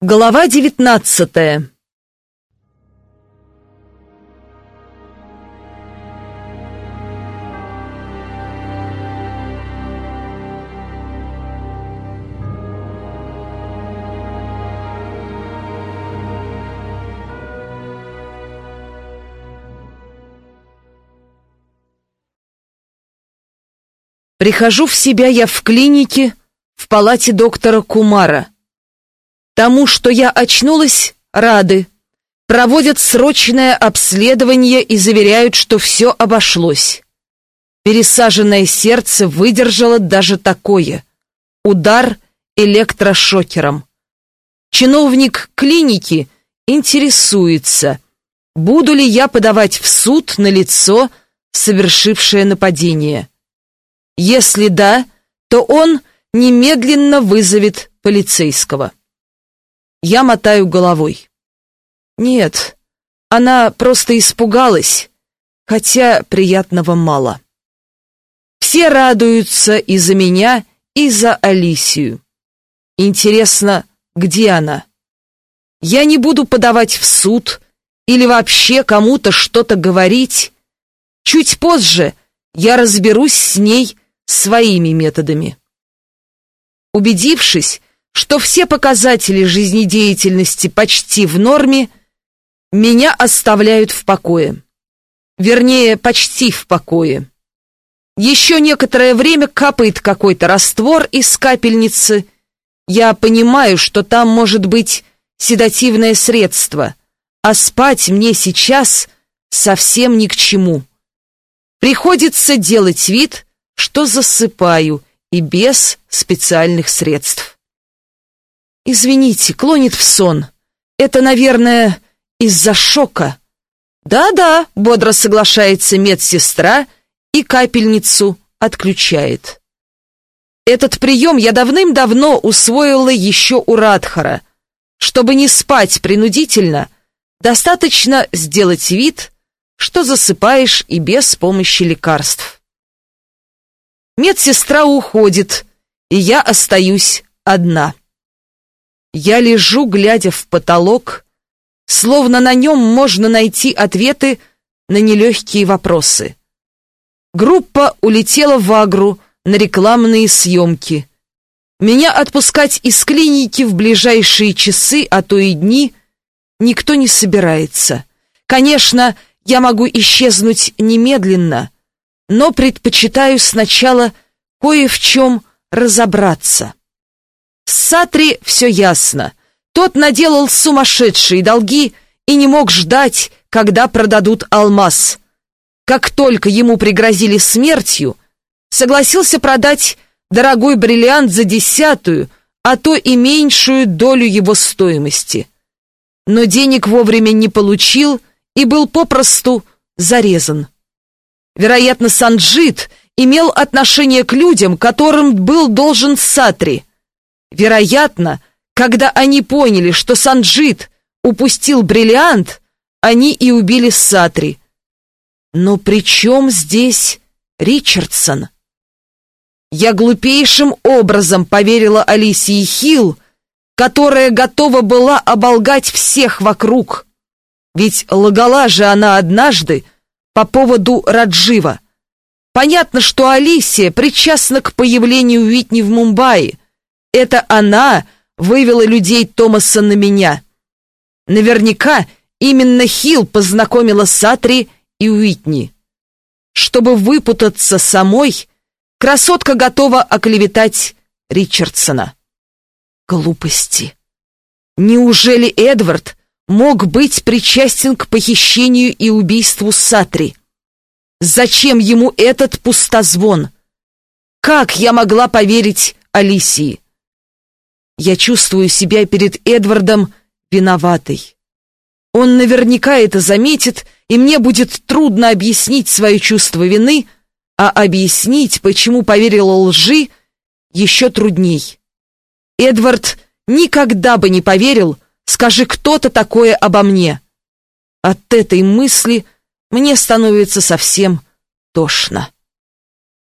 Глава девятнадцатая Прихожу в себя я в клинике, в палате доктора Кумара. Тому, что я очнулась, рады. Проводят срочное обследование и заверяют, что все обошлось. Пересаженное сердце выдержало даже такое. Удар электрошокером. Чиновник клиники интересуется, буду ли я подавать в суд на лицо, совершившее нападение. Если да, то он немедленно вызовет полицейского. Я мотаю головой. Нет, она просто испугалась, хотя приятного мало. Все радуются и за меня, и за Алисию. Интересно, где она? Я не буду подавать в суд или вообще кому-то что-то говорить. Чуть позже я разберусь с ней своими методами. Убедившись, что все показатели жизнедеятельности почти в норме, меня оставляют в покое. Вернее, почти в покое. Еще некоторое время капает какой-то раствор из капельницы. Я понимаю, что там может быть седативное средство, а спать мне сейчас совсем ни к чему. Приходится делать вид, что засыпаю и без специальных средств. Извините, клонит в сон. Это, наверное, из-за шока. Да-да, бодро соглашается медсестра и капельницу отключает. Этот прием я давным-давно усвоила еще у Радхара. Чтобы не спать принудительно, достаточно сделать вид, что засыпаешь и без помощи лекарств. Медсестра уходит, и я остаюсь одна. Я лежу, глядя в потолок, словно на нем можно найти ответы на нелегкие вопросы. Группа улетела в Агру на рекламные съемки. Меня отпускать из клиники в ближайшие часы, а то и дни, никто не собирается. Конечно, я могу исчезнуть немедленно, но предпочитаю сначала кое в чем разобраться. Сатри все ясно. Тот наделал сумасшедшие долги и не мог ждать, когда продадут алмаз. Как только ему пригрозили смертью, согласился продать дорогой бриллиант за десятую, а то и меньшую долю его стоимости. Но денег вовремя не получил и был попросту зарезан. Вероятно, Санджит имел отношение к людям, которым был должен Сатри. Вероятно, когда они поняли, что Санджит упустил бриллиант, они и убили Сатри. Но при чем здесь Ричардсон? Я глупейшим образом поверила Алисии Хилл, которая готова была оболгать всех вокруг. Ведь лгала же она однажды, по поводу Раджива. Понятно, что Алисия причастна к появлению Уитни в Мумбаи. Это она вывела людей Томаса на меня. Наверняка именно Хилл познакомила Сатри и Уитни. Чтобы выпутаться самой, красотка готова оклеветать Ричардсона. Глупости. Неужели Эдвард мог быть причастен к похищению и убийству Сатри. Зачем ему этот пустозвон? Как я могла поверить Алисии? Я чувствую себя перед Эдвардом виноватой. Он наверняка это заметит, и мне будет трудно объяснить свое чувство вины, а объяснить, почему поверила лжи, еще трудней. Эдвард никогда бы не поверил, Скажи кто-то такое обо мне. От этой мысли мне становится совсем тошно.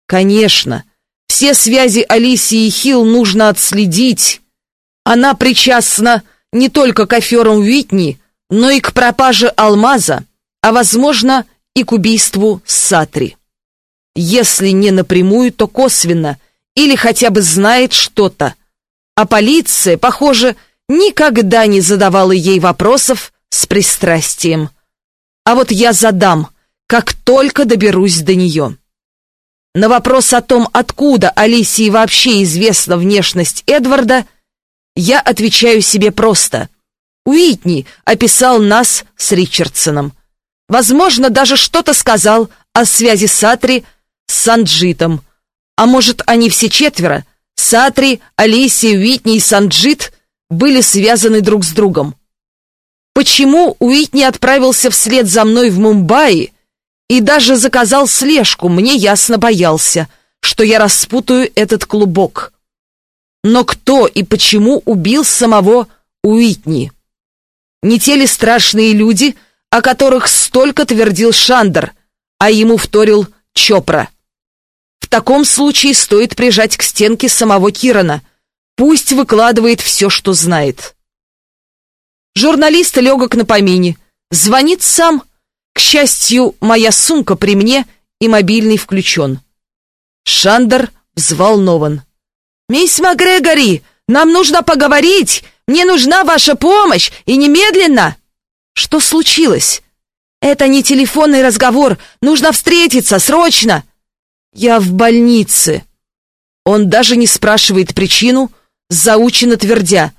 Конечно, все связи Алисии и Хилл нужно отследить. Она причастна не только к аферам Уитни, но и к пропаже алмаза, а, возможно, и к убийству Сатри. Если не напрямую, то косвенно, или хотя бы знает что-то. А полиция, похоже, никогда не задавала ей вопросов с пристрастием. А вот я задам, как только доберусь до нее. На вопрос о том, откуда Алисии вообще известна внешность Эдварда, я отвечаю себе просто. Уитни описал нас с Ричардсоном. Возможно, даже что-то сказал о связи Сатри с Санджитом. А может, они все четверо, Сатри, Алисия, Уитни и Санджит, были связаны друг с другом. Почему Уитни отправился вслед за мной в Мумбаи и даже заказал слежку, мне ясно боялся, что я распутаю этот клубок. Но кто и почему убил самого Уитни? Не те ли страшные люди, о которых столько твердил Шандер, а ему вторил Чопра? В таком случае стоит прижать к стенке самого Кирана. Пусть выкладывает все, что знает. Журналист легок на помине. Звонит сам. К счастью, моя сумка при мне и мобильный включен. Шандер взволнован. «Мисс МакГрегори, нам нужно поговорить! Мне нужна ваша помощь, и немедленно!» «Что случилось?» «Это не телефонный разговор, нужно встретиться, срочно!» «Я в больнице!» Он даже не спрашивает причину, заучено твердя.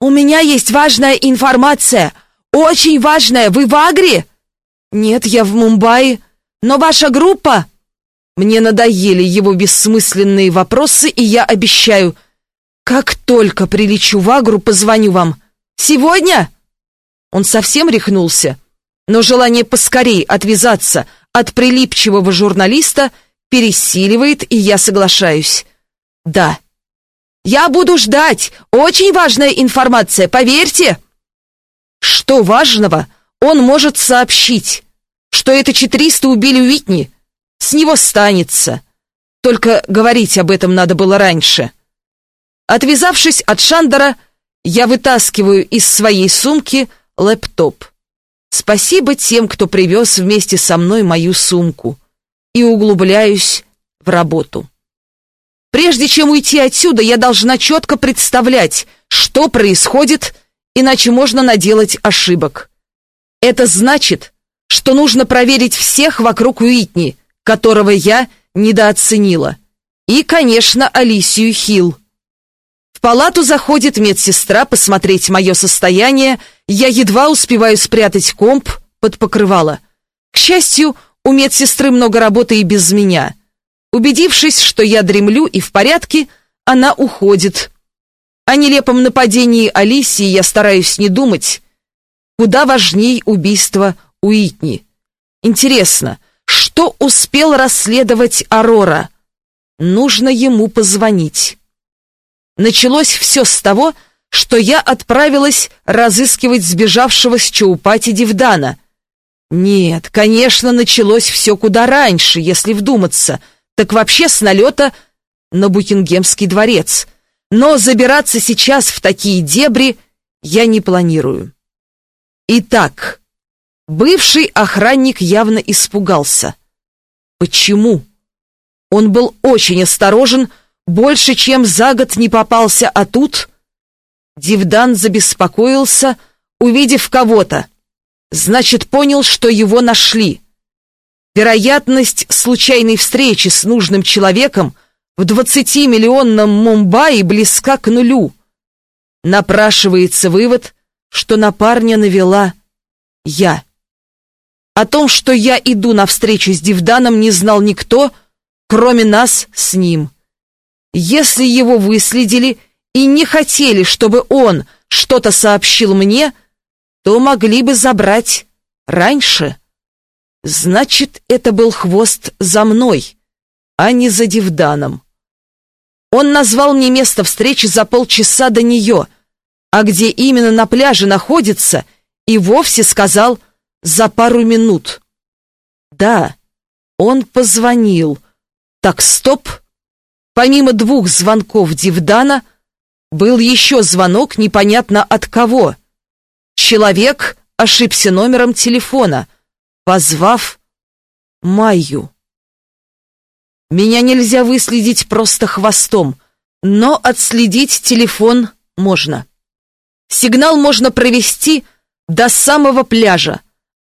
«У меня есть важная информация, очень важная, вы в Агре?» «Нет, я в Мумбаи, но ваша группа...» Мне надоели его бессмысленные вопросы, и я обещаю, как только прилечу в Агру, позвоню вам. Сегодня? Он совсем рехнулся, но желание поскорей отвязаться от прилипчивого журналиста пересиливает, и я соглашаюсь. Да. Я буду ждать. Очень важная информация, поверьте. Что важного он может сообщить? Что это четыреста убили Уитни? С него станется. Только говорить об этом надо было раньше. Отвязавшись от Шандера, я вытаскиваю из своей сумки лэптоп. Спасибо тем, кто привез вместе со мной мою сумку. И углубляюсь в работу. Прежде чем уйти отсюда, я должна четко представлять, что происходит, иначе можно наделать ошибок. Это значит, что нужно проверить всех вокруг Уитни, которого я недооценила. И, конечно, Алисию Хилл. В палату заходит медсестра посмотреть мое состояние, я едва успеваю спрятать комп под покрывало. К счастью, у медсестры много работы и без меня. Убедившись, что я дремлю и в порядке, она уходит. О нелепом нападении Алисии я стараюсь не думать. Куда важней убийство Уитни. Интересно, что успел расследовать Арора? Нужно ему позвонить. Началось все с того, что я отправилась разыскивать сбежавшего с Чаупати Дивдана. Нет, конечно, началось все куда раньше, если вдуматься. Так вообще с налета на Букингемский дворец. Но забираться сейчас в такие дебри я не планирую. Итак, Бывший охранник явно испугался. Почему? Он был очень осторожен, больше, чем за год не попался, а тут... Дивдан забеспокоился, увидев кого-то. Значит, понял, что его нашли. Вероятность случайной встречи с нужным человеком в двадцатимиллионном Мумбаи близка к нулю. Напрашивается вывод, что на парня навела я. О том, что я иду на встречу с Дивданом, не знал никто, кроме нас с ним. Если его выследили и не хотели, чтобы он что-то сообщил мне, то могли бы забрать раньше. Значит, это был хвост за мной, а не за Дивданом. Он назвал мне место встречи за полчаса до нее, а где именно на пляже находится, и вовсе сказал – за пару минут. Да, он позвонил. Так, стоп. Помимо двух звонков Дивдана, Был еще звонок непонятно от кого. Человек ошибся номером телефона, позвав Майю. Меня нельзя выследить просто хвостом, но отследить телефон можно. Сигнал можно провести до самого пляжа,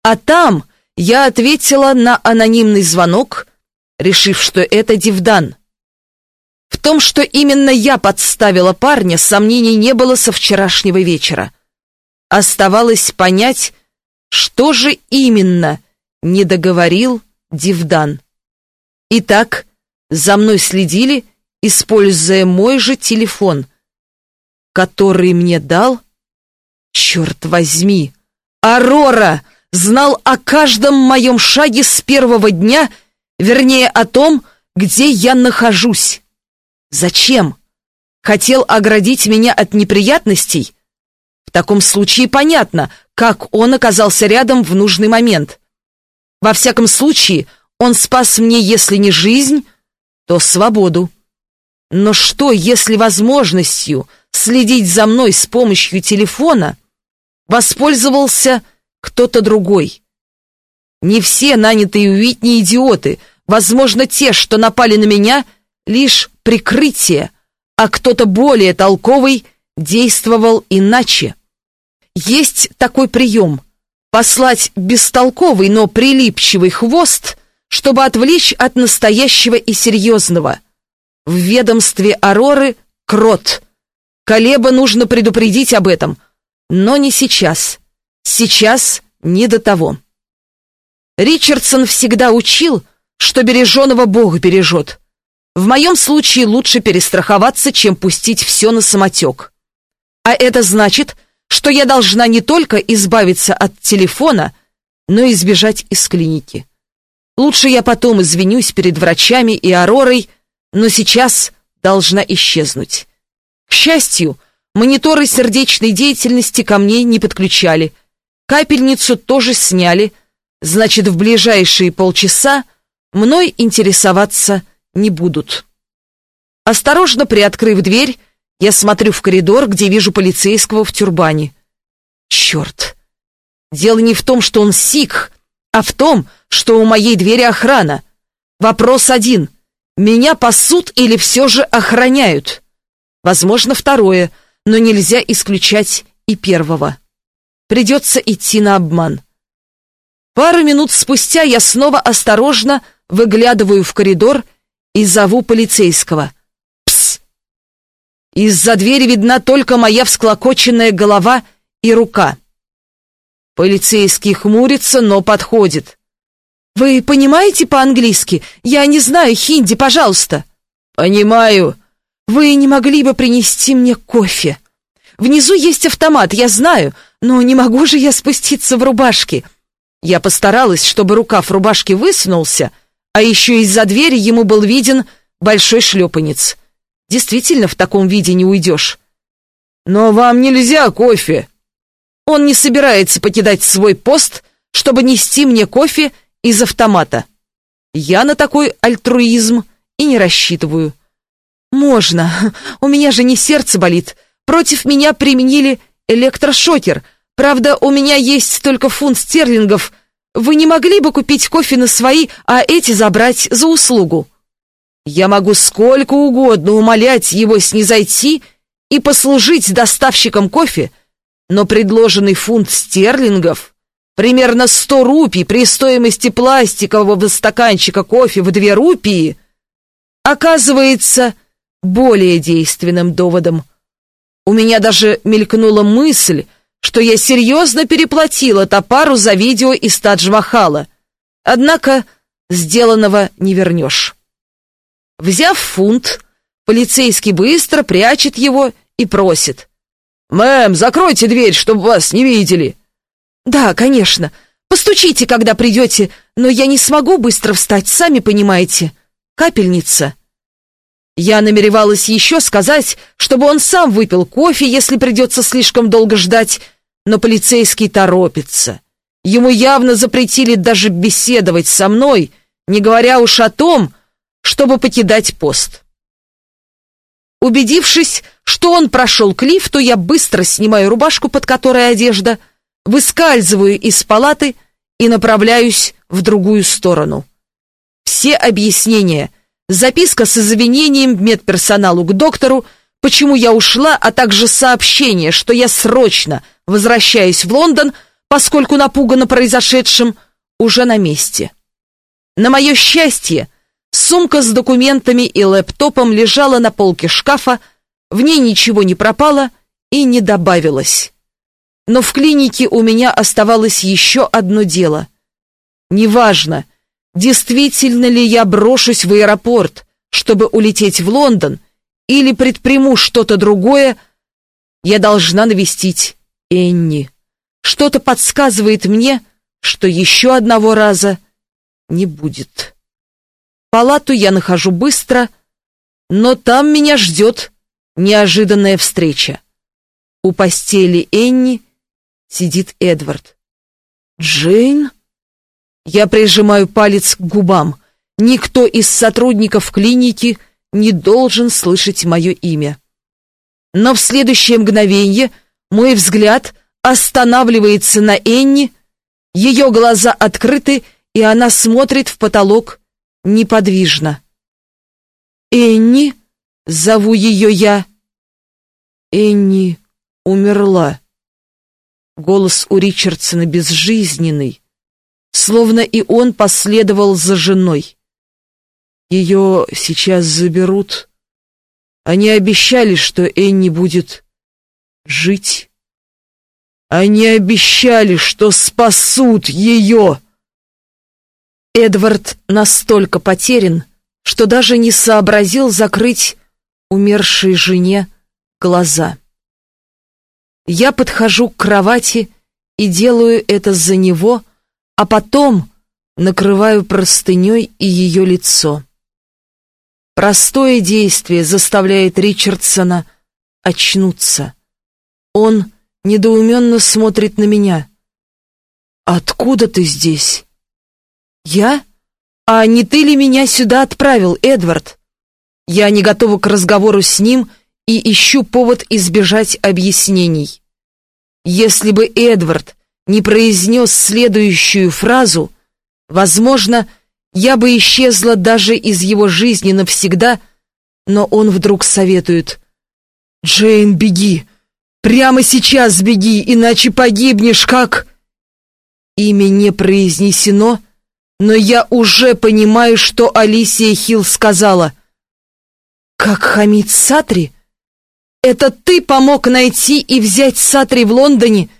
а там я ответила на анонимный звонок, решив, что это Дивдан. В том, что именно я подставила парня, сомнений не было со вчерашнего вечера. Оставалось понять, что же именно не договорил Дивдан. Итак, за мной следили, используя мой же телефон, который мне дал... Черт возьми! Арора знал о каждом моем шаге с первого дня, вернее, о том, где я нахожусь. Зачем? Хотел оградить меня от неприятностей? В таком случае понятно, как он оказался рядом в нужный момент. Во всяком случае, он спас мне, если не жизнь, то свободу. Но что, если возможностью следить за мной с помощью телефона воспользовался кто-то другой? Не все нанятые Уитни идиоты. Возможно, те, что напали на меня, лишь прикрытие, а кто-то более толковый действовал иначе. Есть такой прием — послать бестолковый, но прилипчивый хвост — чтобы отвлечь от настоящего и серьезного. В ведомстве Ароры крот. Колеба нужно предупредить об этом, но не сейчас. Сейчас не до того. Ричардсон всегда учил, что береженого Бог бережет. В моем случае лучше перестраховаться, чем пустить все на самотек. А это значит, что я должна не только избавиться от телефона, но и сбежать из клиники. Лучше я потом извинюсь перед врачами и Аророй, но сейчас должна исчезнуть. К счастью, мониторы сердечной деятельности ко мне не подключали. Капельницу тоже сняли, значит, в ближайшие полчаса мной интересоваться не будут. Осторожно приоткрыв дверь, я смотрю в коридор, где вижу полицейского в тюрбане. Черт! Дело не в том, что он сикх, а в том, что у моей двери охрана. Вопрос один. Меня пасут или все же охраняют? Возможно, второе, но нельзя исключать и первого. Придется идти на обман. Пару минут спустя я снова осторожно выглядываю в коридор и зову полицейского. Пс! Из-за двери видна только моя всклокоченная голова и рука. Полицейский хмурится, но подходит. «Вы понимаете по-английски? Я не знаю хинди, пожалуйста». «Понимаю. Вы не могли бы принести мне кофе? Внизу есть автомат, я знаю, но не могу же я спуститься в рубашке». Я постаралась, чтобы рукав рубашки высунулся, а еще из-за двери ему был виден большой шлепанец. Действительно, в таком виде не уйдешь. «Но вам нельзя кофе», он не собирается покидать свой пост, чтобы нести мне кофе из автомата. Я на такой альтруизм и не рассчитываю. Можно. У меня же не сердце болит. Против меня применили электрошокер. Правда, у меня есть только фунт стерлингов. Вы не могли бы купить кофе на свои, а эти забрать за услугу? Я могу сколько угодно умолять его снизойти и послужить доставщиком кофе, но предложенный фунт стерлингов, примерно 100 рупий при стоимости пластикового стаканчика кофе в 2 рупии, оказывается более действенным доводом. У меня даже мелькнула мысль, что я серьезно переплатила топару за видео из Тадж-Махала. Однако сделанного не вернешь. Взяв фунт, полицейский быстро прячет его и просит. «Мэм, закройте дверь, чтобы вас не видели!» «Да, конечно. Постучите, когда придете, но я не смогу быстро встать, сами понимаете. Капельница». Я намеревалась еще сказать, чтобы он сам выпил кофе, если придется слишком долго ждать, но полицейский торопится. Ему явно запретили даже беседовать со мной, не говоря уж о том, чтобы покидать пост. Убедившись, что он прошел к лифту, я быстро снимаю рубашку, под которой одежда, выскальзываю из палаты и направляюсь в другую сторону. Все объяснения, записка с извинением медперсоналу к доктору, почему я ушла, а также сообщение, что я срочно возвращаюсь в Лондон, поскольку напугана произошедшим, уже на месте. На мое счастье, сумка с документами и лэптопом лежала на полке шкафа, в ней ничего не пропало и не добавилось. Но в клинике у меня оставалось еще одно дело. Неважно, действительно ли я брошусь в аэропорт, чтобы улететь в Лондон, или предприму что-то другое, я должна навестить Энни. Что-то подсказывает мне, что еще одного раза не будет. Палату я нахожу быстро, но там меня ждет неожиданная встреча. У постели Энни сидит Эдвард. «Джейн?» Я прижимаю палец к губам. Никто из сотрудников клиники не должен слышать мое имя. Но в следующее мгновение мой взгляд останавливается на Энни, ее глаза открыты, и она смотрит в потолок неподвижно. «Энни?» — зову ее я. «Энни умерла». Голос у Ричардсона безжизненный, словно и он последовал за женой. Ее сейчас заберут. Они обещали, что Энни будет жить. Они обещали, что спасут ее. Эдвард настолько потерян, что даже не сообразил закрыть умершей жене глаза. Я подхожу к кровати и делаю это за него, а потом накрываю простыней и ее лицо. Простое действие заставляет Ричардсона очнуться. Он недоуменно смотрит на меня. «Откуда ты здесь?» «Я? А не ты ли меня сюда отправил, Эдвард?» Я не готова к разговору с ним и ищу повод избежать объяснений. Если бы Эдвард не произнес следующую фразу, возможно, я бы исчезла даже из его жизни навсегда, но он вдруг советует «Джейн, беги! Прямо сейчас беги, иначе погибнешь, как...» Имя не произнесено, но я уже понимаю, что Алисия Хилл сказала. «Как хамить Сатри?» Это ты помог найти и взять Сатри в Лондоне?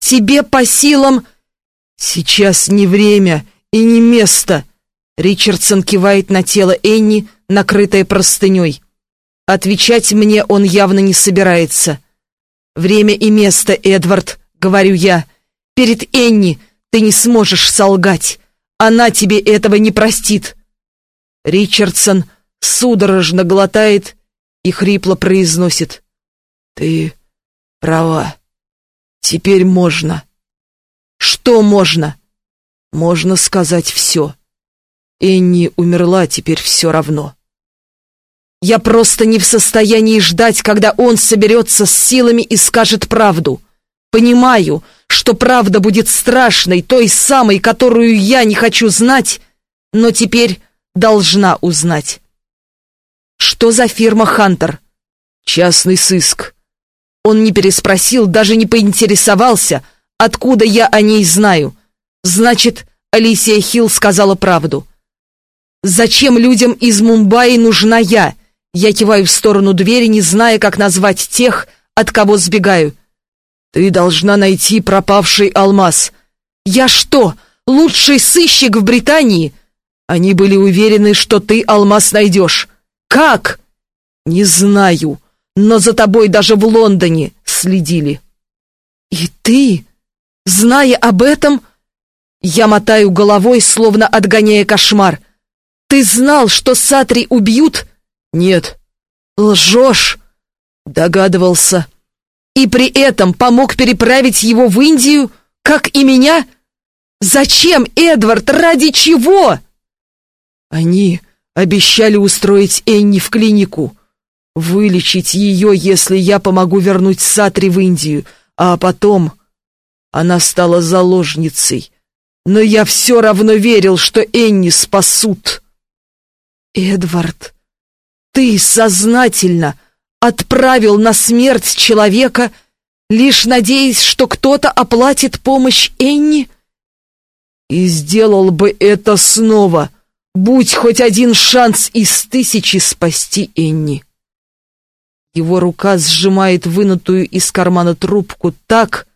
Тебе по силам...» «Сейчас не время и не место», — Ричардсон кивает на тело Энни, накрытое простыней. Отвечать мне он явно не собирается. «Время и место, Эдвард», — говорю я. «Перед Энни ты не сможешь солгать. Она тебе этого не простит». Ричардсон судорожно глотает и хрипло произносит. «Ты права. Теперь можно». «Что можно?» «Можно сказать все. Энни умерла, теперь все равно». «Я просто не в состоянии ждать, когда он соберется с силами и скажет правду. Понимаю, что правда будет страшной, той самой, которую я не хочу знать, но теперь должна узнать». «Что за фирма «Хантер»?» «Частный сыск». Он не переспросил, даже не поинтересовался, откуда я о ней знаю. Значит, Алисия Хилл сказала правду. «Зачем людям из Мумбаи нужна я?» Я киваю в сторону двери, не зная, как назвать тех, от кого сбегаю. «Ты должна найти пропавший алмаз». «Я что, лучший сыщик в Британии?» Они были уверены, что ты алмаз найдешь. Как? Не знаю, но за тобой даже в Лондоне следили. И ты, зная об этом, я мотаю головой, словно отгоняя кошмар. Ты знал, что Сатри убьют? Нет. Лжешь, догадывался. И при этом помог переправить его в Индию, как и меня? Зачем, Эдвард, ради чего? Они Обещали устроить Энни в клинику. Вылечить ее, если я помогу вернуть Сатри в Индию, а потом она стала заложницей. Но я все равно верил, что Энни спасут. Эдвард, ты сознательно отправил на смерть человека, лишь надеясь, что кто-то оплатит помощь Энни? И сделал бы это снова, будь хоть один шанс из тысячи спасти Энни. Его рука сжимает вынутую из кармана трубку так,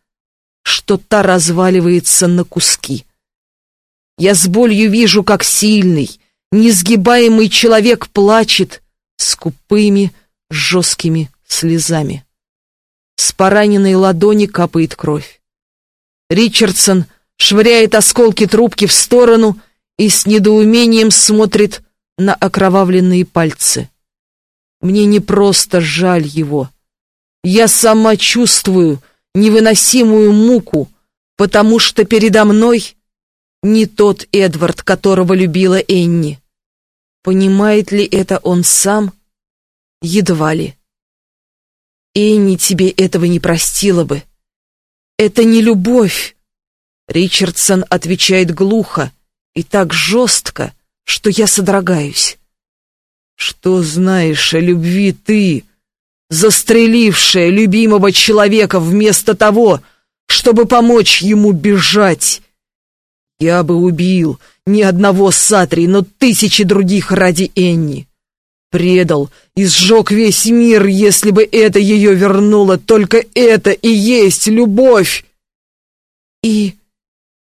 что та разваливается на куски. Я с болью вижу, как сильный, несгибаемый человек плачет скупыми, жесткими слезами. С пораненной ладони капает кровь. Ричардсон швыряет осколки трубки в сторону и с недоумением смотрит на окровавленные пальцы. Мне не просто жаль его. Я сама чувствую невыносимую муку, потому что передо мной не тот Эдвард, которого любила Энни. Понимает ли это он сам? Едва ли. Энни тебе этого не простила бы. Это не любовь. Ричардсон отвечает глухо и так жестко, что я содрогаюсь. Что знаешь о любви ты, застрелившая любимого человека вместо того, чтобы помочь ему бежать? Я бы убил ни одного Сатри, но тысячи других ради Энни. Предал и сжег весь мир, если бы это ее вернуло. Только это и есть любовь. И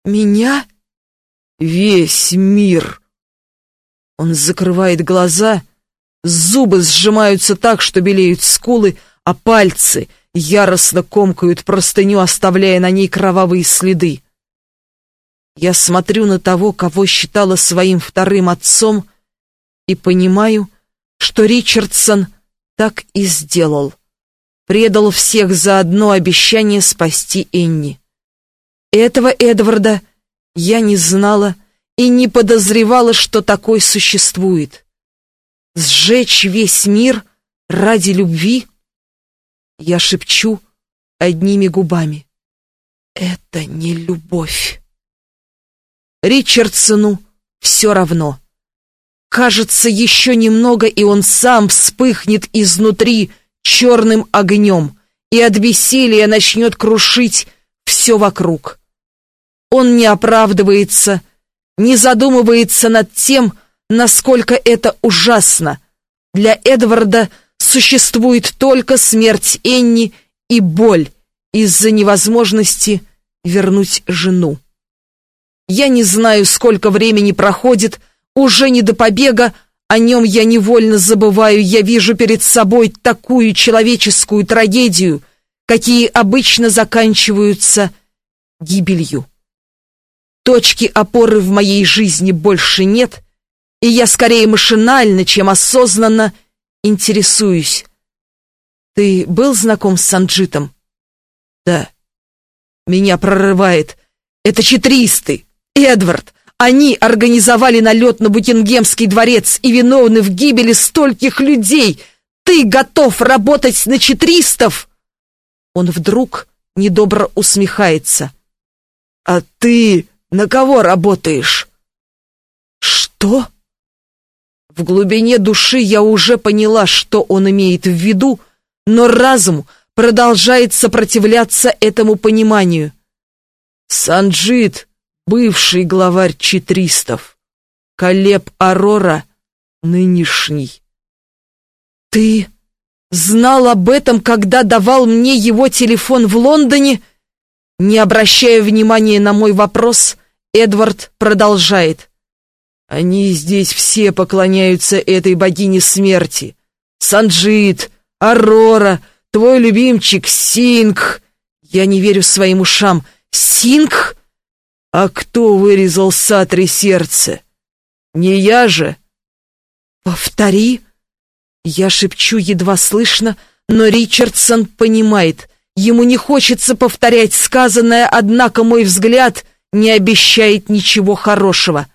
меня? Весь мир. Он закрывает глаза Зубы сжимаются так, что белеют скулы, а пальцы яростно комкают простыню, оставляя на ней кровавые следы. Я смотрю на того, кого считала своим вторым отцом, и понимаю, что Ричардсон так и сделал. Предал всех за одно обещание спасти Энни. Этого Эдварда я не знала и не подозревала, что такой существует. Сжечь весь мир ради любви? Я шепчу одними губами. Это не любовь. Ричардсону все равно. Кажется, еще немного, и он сам вспыхнет изнутри черным огнем и от бессилия начнет крушить все вокруг. Он не оправдывается, не задумывается над тем, насколько это ужасно. Для Эдварда существует только смерть Энни и боль из-за невозможности вернуть жену. Я не знаю, сколько времени проходит, уже не до побега, о нем я невольно забываю, я вижу перед собой такую человеческую трагедию, какие обычно заканчиваются гибелью. Точки опоры в моей жизни больше нет — и я скорее машинально, чем осознанно интересуюсь. Ты был знаком с Санджитом? Да. Меня прорывает. Это четристы. Эдвард. Они организовали налет на Букингемский дворец и виновны в гибели стольких людей. Ты готов работать на четристов? Он вдруг недобро усмехается. А ты на кого работаешь? Что? В глубине души я уже поняла, что он имеет в виду, но разум продолжает сопротивляться этому пониманию. Санджит, бывший главарь четристов, Калеб Арора, нынешний. Ты знал об этом, когда давал мне его телефон в Лондоне? Не обращая внимания на мой вопрос, Эдвард продолжает. Они здесь все поклоняются этой богине смерти. Санджит, Арора, твой любимчик Сингх. Я не верю своим ушам. Сингх? А кто вырезал Сатри сердце? Не я же? Повтори. Я шепчу едва слышно, но Ричардсон понимает. Ему не хочется повторять сказанное, однако мой взгляд не обещает ничего хорошего.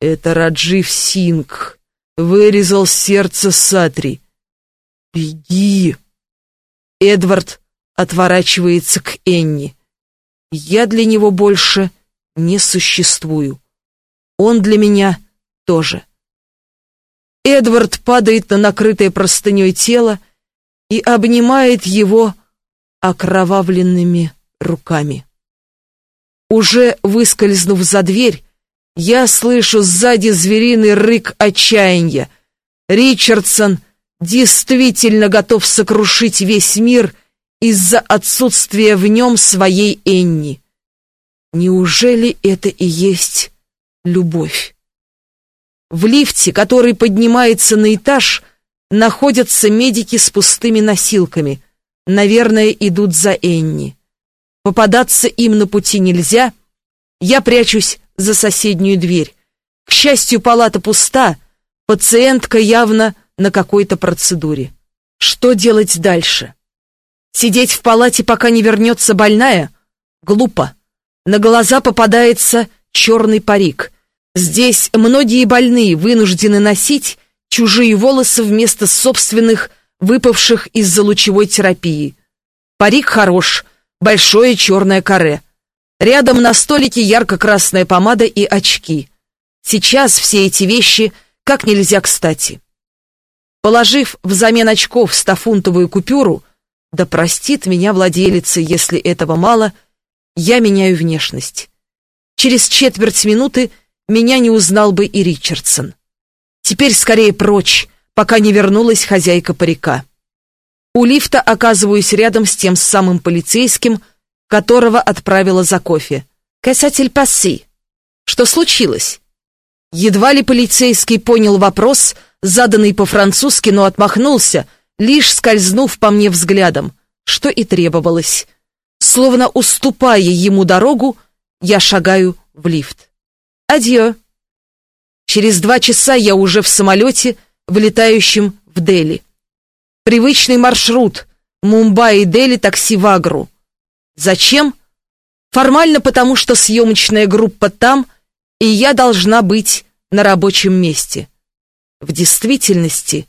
Это Раджив Сингх вырезал сердце Сатри. «Беги!» Эдвард отворачивается к Энни. Я для него больше не существую. Он для меня тоже. Эдвард падает на накрытое простыней тело и обнимает его окровавленными руками. Уже выскользнув за дверь, я слышу сзади звериный рык отчаяния. Ричардсон действительно готов сокрушить весь мир из-за отсутствия в нем своей Энни. Неужели это и есть любовь? В лифте, который поднимается на этаж, находятся медики с пустыми носилками. Наверное, идут за Энни. Попадаться им на пути нельзя. Я прячусь за соседнюю дверь. К счастью, палата пуста, пациентка явно на какой-то процедуре. Что делать дальше? Сидеть в палате, пока не вернется больная? Глупо. На глаза попадается черный парик. Здесь многие больные вынуждены носить чужие волосы вместо собственных, выпавших из-за лучевой терапии. Парик хорош, большое черное каре. Рядом на столике ярко-красная помада и очки. Сейчас все эти вещи как нельзя кстати. Положив взамен очков стафунтовую купюру, да простит меня владелица, если этого мало, я меняю внешность. Через четверть минуты меня не узнал бы и Ричардсон. Теперь скорее прочь, пока не вернулась хозяйка парика. У лифта оказываюсь рядом с тем самым полицейским, которого отправила за кофе. «Касатель пасси». «Что случилось?» Едва ли полицейский понял вопрос, заданный по-французски, но отмахнулся, лишь скользнув по мне взглядом, что и требовалось. Словно уступая ему дорогу, я шагаю в лифт. Адьё. Через два часа я уже в самолете, вылетающем в Дели. Привычный маршрут Мумбаи-Дели такси в Агру. Зачем? Формально потому, что съемочная группа там, и я должна быть на рабочем месте. В действительности,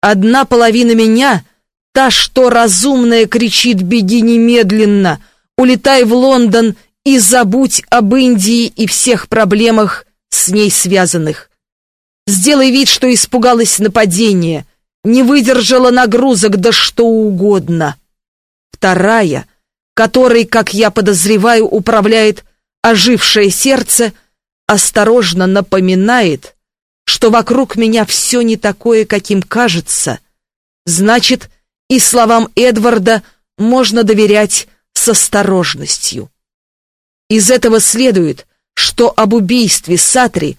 одна половина меня, та, что разумная, кричит «беги немедленно», «улетай в Лондон» и забудь об Индии и всех проблемах, с ней связанных. Сделай вид, что испугалась нападения, не выдержала нагрузок, да что угодно. Вторая, которой, как я подозреваю, управляет ожившее сердце, осторожно напоминает, что вокруг меня все не такое, каким кажется. Значит, и словам Эдварда можно доверять с осторожностью. Из этого следует, что об убийстве Сатри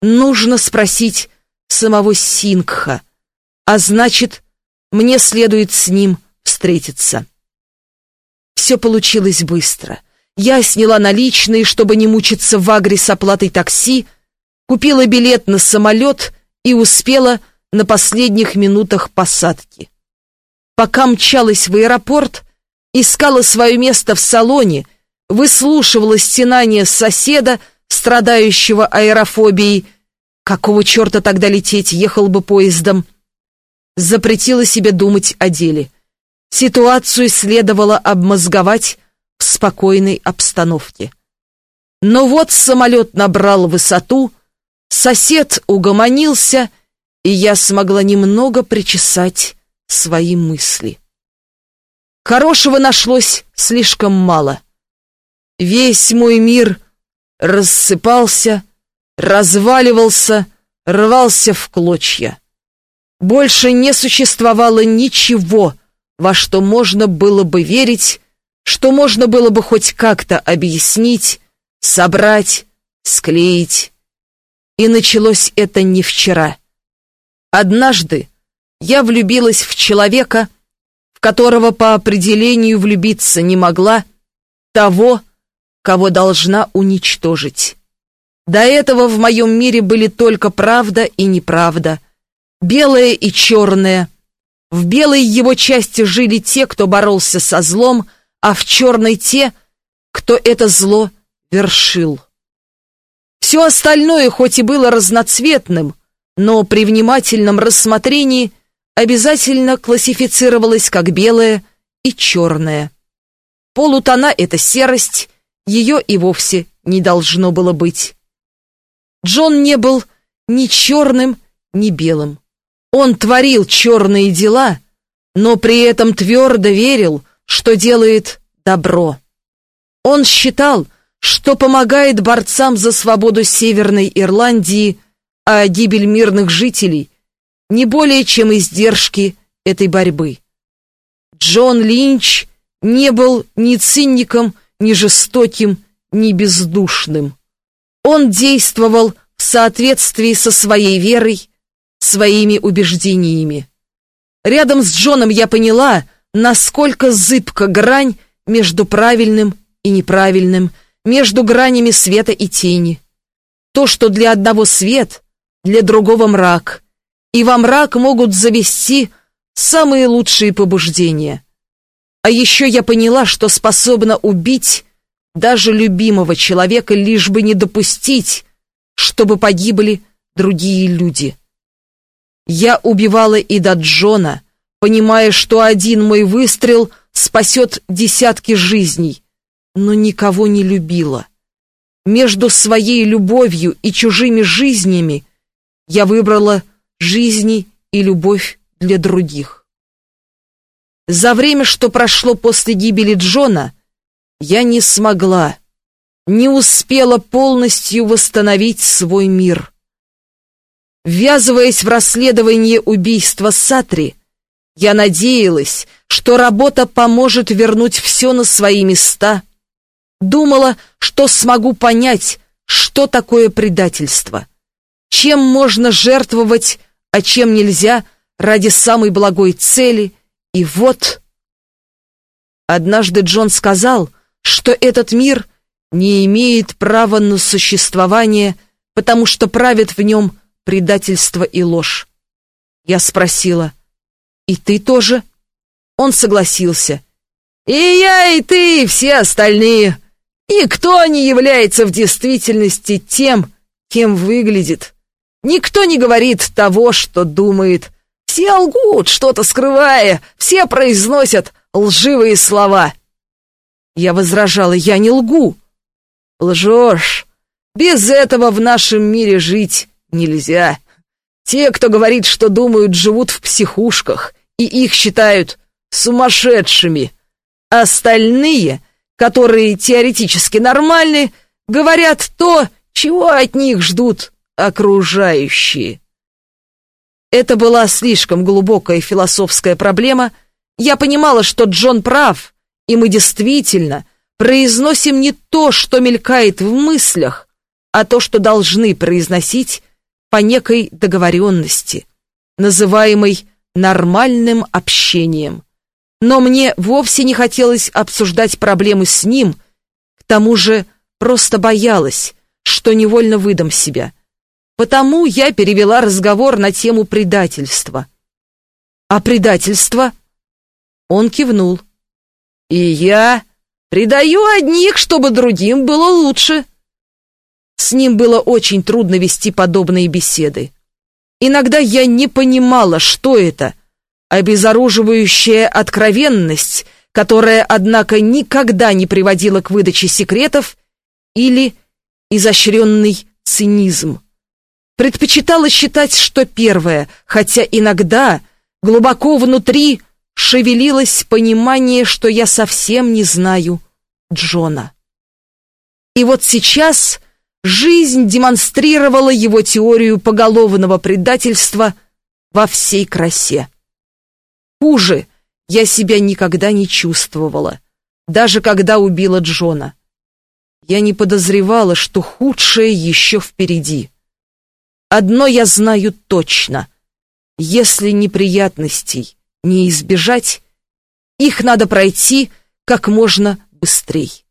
нужно спросить самого Сингха, а значит, мне следует с ним встретиться. Все получилось быстро. Я сняла наличные, чтобы не мучиться в Агре с оплатой такси, купила билет на самолет и успела на последних минутах посадки. Пока мчалась в аэропорт, искала свое место в салоне — выслушивала стенания соседа, страдающего аэрофобией. Какого черта тогда лететь, ехал бы поездом? Запретила себе думать о деле. Ситуацию следовало обмозговать в спокойной обстановке. Но вот самолет набрал высоту, сосед угомонился, и я смогла немного причесать свои мысли. Хорошего нашлось слишком мало — Весь мой мир рассыпался, разваливался, рвался в клочья. Больше не существовало ничего, во что можно было бы верить, что можно было бы хоть как-то объяснить, собрать, склеить. И началось это не вчера. Однажды я влюбилась в человека, в которого по определению влюбиться не могла, того, кого должна уничтожить. До этого в моем мире были только правда и неправда, белое и черное. В белой его части жили те, кто боролся со злом, а в черной те, кто это зло вершил. Все остальное, хоть и было разноцветным, но при внимательном рассмотрении обязательно классифицировалась как белое и черное. Полутона — это серость, ее и вовсе не должно было быть. Джон не был ни черным, ни белым. Он творил черные дела, но при этом твердо верил, что делает добро. Он считал, что помогает борцам за свободу Северной Ирландии, а гибель мирных жителей не более чем издержки этой борьбы. Джон Линч не был ни циником, ни жестоким, ни бездушным. Он действовал в соответствии со своей верой, своими убеждениями. Рядом с Джоном я поняла, насколько зыбка грань между правильным и неправильным, между гранями света и тени. То, что для одного свет, для другого мрак, и во мрак могут завести самые лучшие побуждения. А еще я поняла, что способна убить даже любимого человека, лишь бы не допустить, чтобы погибли другие люди. Я убивала и до Джона, понимая, что один мой выстрел спасет десятки жизней, но никого не любила. Между своей любовью и чужими жизнями я выбрала жизни и любовь для других. За время, что прошло после гибели Джона, я не смогла, не успела полностью восстановить свой мир. Ввязываясь в расследование убийства Сатри, я надеялась, что работа поможет вернуть все на свои места. Думала, что смогу понять, что такое предательство. Чем можно жертвовать, а чем нельзя ради самой благой цели. И вот... Однажды Джон сказал, что этот мир не имеет права на существование, потому что правит в нем предательство и ложь. Я спросила, «И ты тоже?» Он согласился. «И я, и ты, и все остальные. Никто не является в действительности тем, кем выглядит. Никто не говорит того, что думает. Все лгут, что-то скрывая, все произносят лживые слова. Я возражала, я не лгу. Лжешь. Без этого в нашем мире жить нельзя. Те, кто говорит, что думают, живут в психушках, и их считают сумасшедшими. Остальные, которые теоретически нормальны, говорят то, чего от них ждут окружающие. Это была слишком глубокая философская проблема. Я понимала, что Джон прав, и мы действительно произносим не то, что мелькает в мыслях, а то, что должны произносить по некой договоренности, называемой нормальным общением. Но мне вовсе не хотелось обсуждать проблемы с ним, к тому же просто боялась, что невольно выдам себя. Потому я перевела разговор на тему предательства. «А предательство?» Он кивнул. «И я предаю одних, чтобы другим было лучше». С ним было очень трудно вести подобные беседы. Иногда я не понимала, что это — обезоруживающая откровенность, которая, однако, никогда не приводила к выдаче секретов или изощренный цинизм. Предпочитала считать, что первое, хотя иногда глубоко внутри шевелилось понимание, что я совсем не знаю Джона. И вот сейчас жизнь демонстрировала его теорию поголовного предательства во всей красе. Хуже я себя никогда не чувствовала, даже когда убила Джона. Я не подозревала, что худшее еще впереди. Одно я знаю точно. Если неприятностей не избежать, их надо пройти как можно быстрее.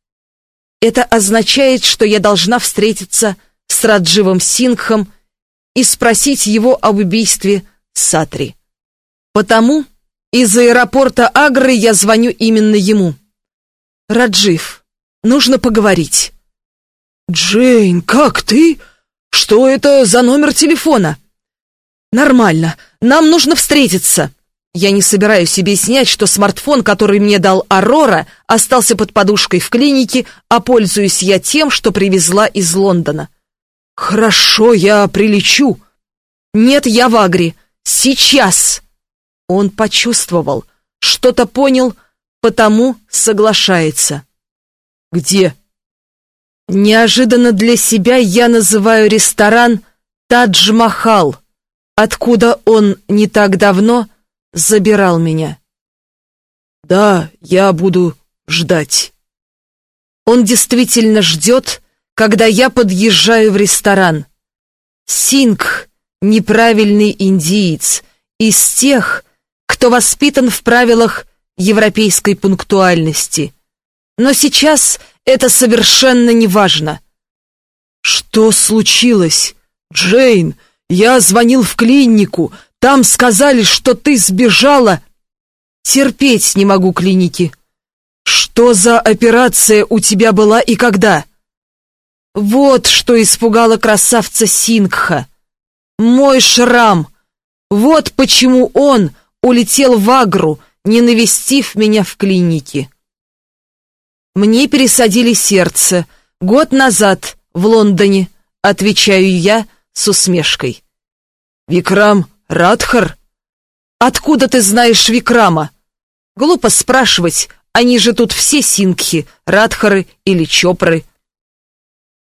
Это означает, что я должна встретиться с Радживом Сингхом и спросить его об убийстве Сатри. Потому из аэропорта Агры я звоню именно ему. Раджив, нужно поговорить. «Джейн, как ты?» «Что это за номер телефона?» «Нормально. Нам нужно встретиться. Я не собираюсь объяснять, что смартфон, который мне дал Арора, остался под подушкой в клинике, а пользуюсь я тем, что привезла из Лондона. Хорошо, я прилечу. Нет, я в Агре. Сейчас. Он почувствовал, что-то понял, потому соглашается. Где? Неожиданно для себя я называю ресторан Тадж-Махал, откуда он не так давно забирал меня. Да, я буду ждать. Он действительно ждет, когда я подъезжаю в ресторан. Синг — неправильный индиец, из тех, кто воспитан в правилах европейской пунктуальности. Но сейчас это совершенно не важно. Что случилось? Джейн, я звонил в клинику, там сказали, что ты сбежала. Терпеть не могу клиники. Что за операция у тебя была и когда? Вот что испугало красавца Сингха. Мой шрам. Вот почему он улетел в Агру, не навестив меня в клинике. Мне пересадили сердце год назад в Лондоне, отвечаю я с усмешкой. Викрам Радхар? Откуда ты знаешь Викрама? Глупо спрашивать, они же тут все сингхи, Радхары или Чопры.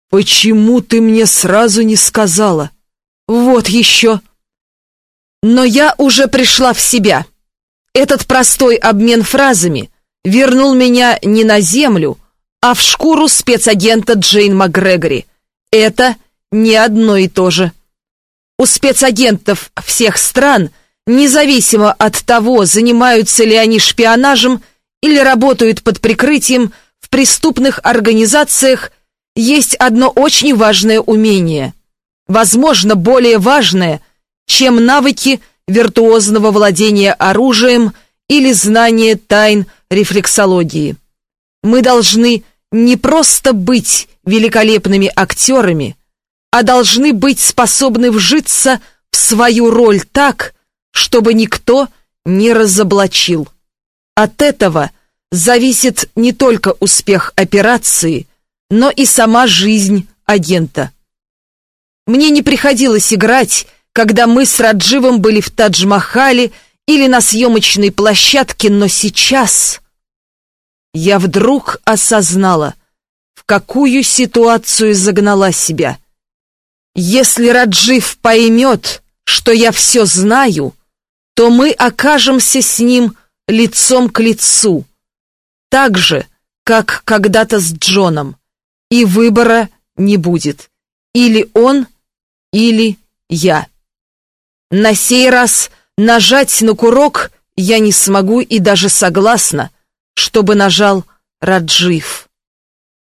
Почему ты мне сразу не сказала? Вот еще. Но я уже пришла в себя. Этот простой обмен фразами вернул меня не на землю, а в шкуру спецагента Джейн МакГрегори. Это не одно и то же у спецагентов всех стран, независимо от того, занимаются ли они шпионажем или работают под прикрытием в преступных организациях, есть одно очень важное умение, возможно, более важное, чем навыки виртуозного владения оружием или знание тайн рефлексологии. Мы должны не просто быть великолепными актерами, а должны быть способны вжиться в свою роль так, чтобы никто не разоблачил. От этого зависит не только успех операции, но и сама жизнь агента. Мне не приходилось играть, когда мы с Радживом были в Тадж-Махале или на съемочной площадке, но сейчас я вдруг осознала, в какую ситуацию загнала себя – если Раджив поймет, что я все знаю, то мы окажемся с ним лицом к лицу, так же, как когда-то с Джоном, и выбора не будет. Или он, или я. На сей раз нажать на курок я не смогу и даже согласна, чтобы нажал Раджив.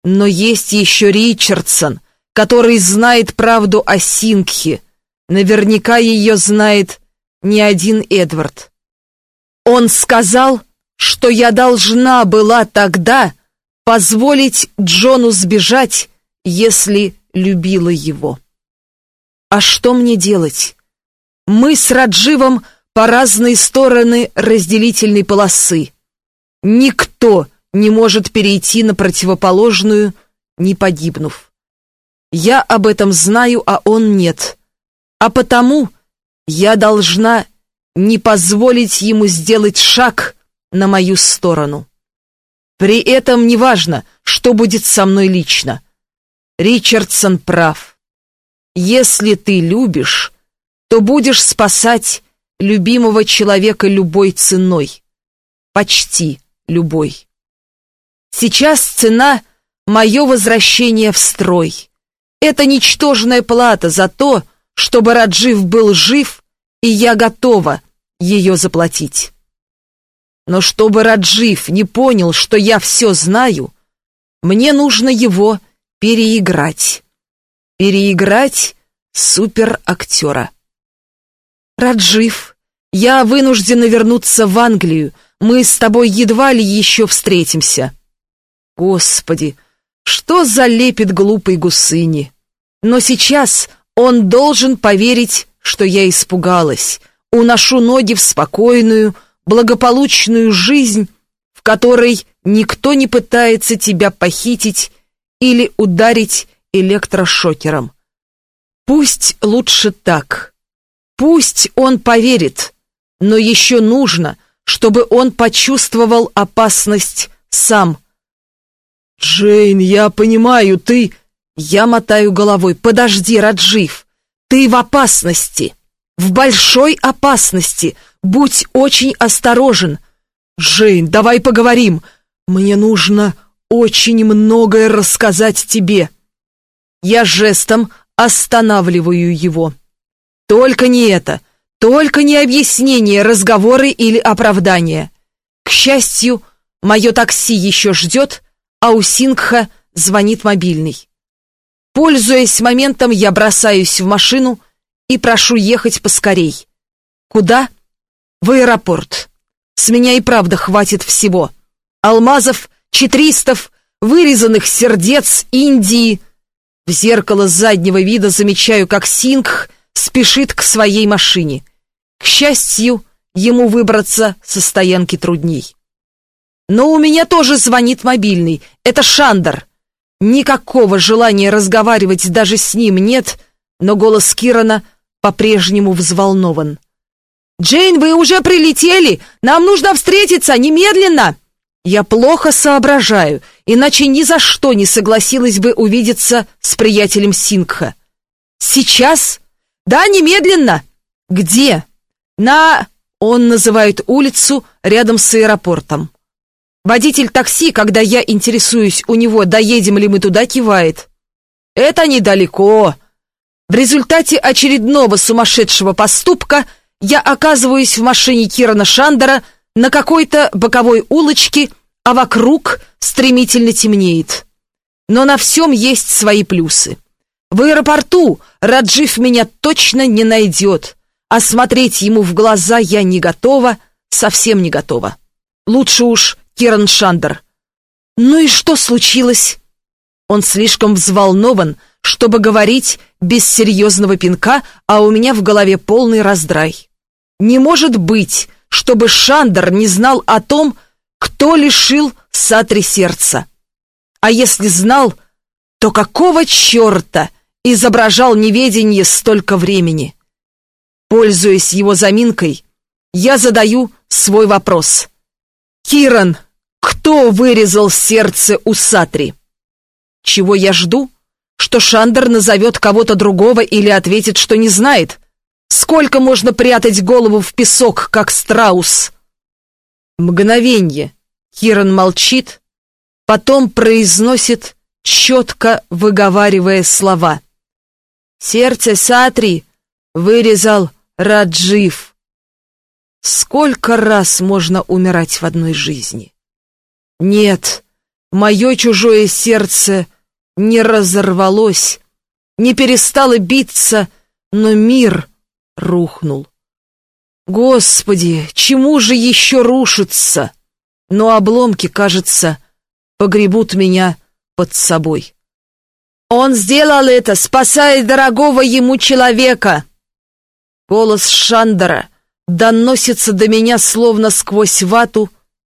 Но есть еще Ричардсон, который знает правду о Сингхе. Наверняка ее знает не один Эдвард. Он сказал, что я должна была тогда позволить Джону сбежать, если любила его. А что мне делать? Мы с Радживом по разные стороны разделительной полосы. Никто не может перейти на противоположную, не погибнув. Я об этом знаю, а он нет. А потому я должна не позволить ему сделать шаг на мою сторону. При этом неважно, что будет со мной лично. Ричардсон прав. Если ты любишь, то будешь спасать любимого человека любой ценой. Почти любой. Сейчас цена — мое возвращение в строй. Это ничтожная плата за то, чтобы Раджив был жив, и я готова ее заплатить. Но чтобы Раджив не понял, что я все знаю, мне нужно его переиграть. Переиграть суперактера. Раджив, я вынуждена вернуться в Англию. Мы с тобой едва ли еще встретимся. Господи, что за лепит глупой гусыни? Но сейчас он должен поверить, что я испугалась. уношу ноги в спокойную, благополучную жизнь, в которой никто не пытается тебя похитить или ударить электрошокером. Пусть лучше так. Пусть он поверит, но еще нужно, чтобы он почувствовал опасность сам. «Джейн, я понимаю, ты...» Я мотаю головой. «Подожди, Раджив, ты в опасности, в большой опасности. Будь очень осторожен. Джейн, давай поговорим. Мне нужно очень многое рассказать тебе». Я жестом останавливаю его. «Только не это. Только не объяснение, разговоры или оправдания. К счастью, мое такси еще ждет, а у Сингха звонит мобильный. Пользуясь моментом, я бросаюсь в машину и прошу ехать поскорей. Куда? В аэропорт. С меня и правда хватит всего. Алмазов, четристов, вырезанных сердец Индии. В зеркало заднего вида замечаю, как Сингх спешит к своей машине. К счастью, ему выбраться со стоянки трудней. Но у меня тоже звонит мобильный. Это Шандер. Никакого желания разговаривать даже с ним нет, но голос Кирана по-прежнему взволнован. «Джейн, вы уже прилетели! Нам нужно встретиться немедленно!» Я плохо соображаю, иначе ни за что не согласилась бы увидеться с приятелем Сингха. «Сейчас? Да, немедленно!» «Где?» На... Он называет улицу рядом с аэропортом. Водитель такси, когда я интересуюсь у него, доедем ли мы туда, кивает. Это недалеко. В результате очередного сумасшедшего поступка я оказываюсь в машине Кирана Шандера на какой-то боковой улочке, а вокруг стремительно темнеет. Но на всем есть свои плюсы. В аэропорту Раджив меня точно не найдет а смотреть ему в глаза я не готова, совсем не готова. Лучше уж Киран Шандер. Ну и что случилось? Он слишком взволнован, чтобы говорить без серьезного пинка, а у меня в голове полный раздрай. Не может быть, чтобы Шандер не знал о том, кто лишил Сатри сердца. А если знал, то какого черта изображал неведение столько времени? Пользуясь его заминкой, я задаю свой вопрос. «Киран, кто вырезал сердце у Сатри?» Чего я жду? Что Шандер назовет кого-то другого или ответит, что не знает? Сколько можно прятать голову в песок, как страус? Мгновенье. Киран молчит, потом произносит, четко выговаривая слова. Сердце Сатри вырезал Раджив. Сколько раз можно умирать в одной жизни? Нет, мое чужое сердце не разорвалось, не перестало биться, но мир рухнул. Господи, чему же еще рушиться? Но обломки, кажется, погребут меня под собой. Он сделал это, спасая дорогого ему человека. Голос Шандера доносится до меня словно сквозь вату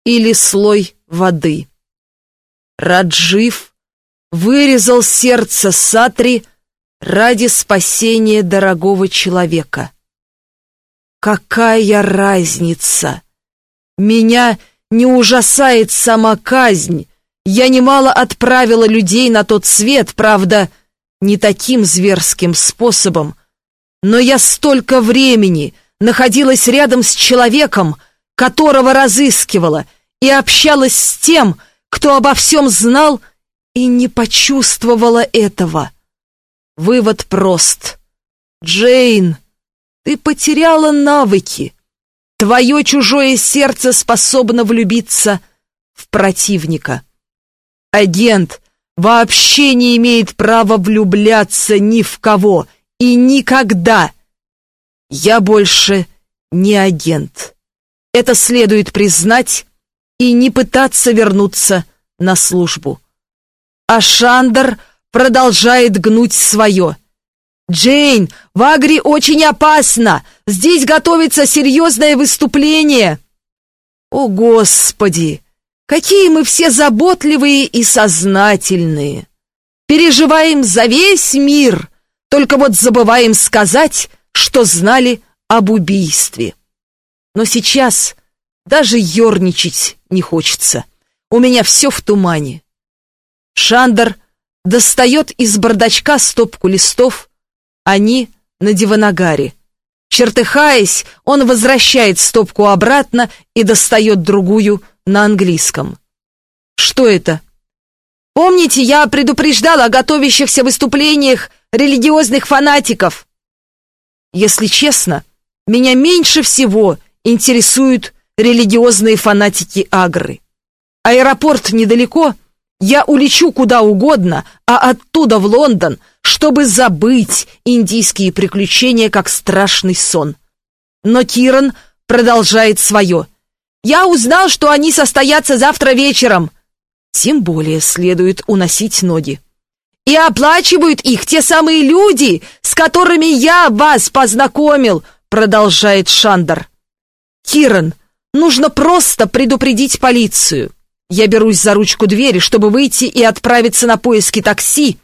или слой воды. Раджив вырезал сердце Сатри ради спасения дорогого человека. Какая разница? Меня не ужасает сама казнь. Я немало отправила людей на тот свет, правда, не таким зверским способом, но я столько времени находилась рядом с человеком, которого разыскивала, и общалась с тем, кто обо всем знал и не почувствовала этого. Вывод прост. Джейн, ты потеряла навыки. Твое чужое сердце способно влюбиться в противника. Агент вообще не имеет права влюбляться ни в кого — и никогда. Я больше не агент. Это следует признать и не пытаться вернуться на службу. А Шандер продолжает гнуть свое. Джейн, в Агре очень опасно! Здесь готовится серьезное выступление!» «О, Господи! Какие мы все заботливые и сознательные! Переживаем за весь мир, только вот забываем сказать, что знали об убийстве. Но сейчас даже ерничать не хочется. У меня все в тумане. Шандер достает из бардачка стопку листов, они на диванагаре. Чертыхаясь, он возвращает стопку обратно и достает другую на английском. Что это? Помните, я предупреждал о готовящихся выступлениях религиозных фанатиков? Если честно, меня меньше всего интересуют религиозные фанатики Агры. Аэропорт недалеко, я улечу куда угодно, а оттуда в Лондон, чтобы забыть индийские приключения как страшный сон. Но Киран продолжает свое. «Я узнал, что они состоятся завтра вечером». Тем более следует уносить ноги. «И оплачивают их те самые люди, с которыми я вас познакомил», продолжает Шандер. «Киран, нужно просто предупредить полицию. Я берусь за ручку двери, чтобы выйти и отправиться на поиски такси.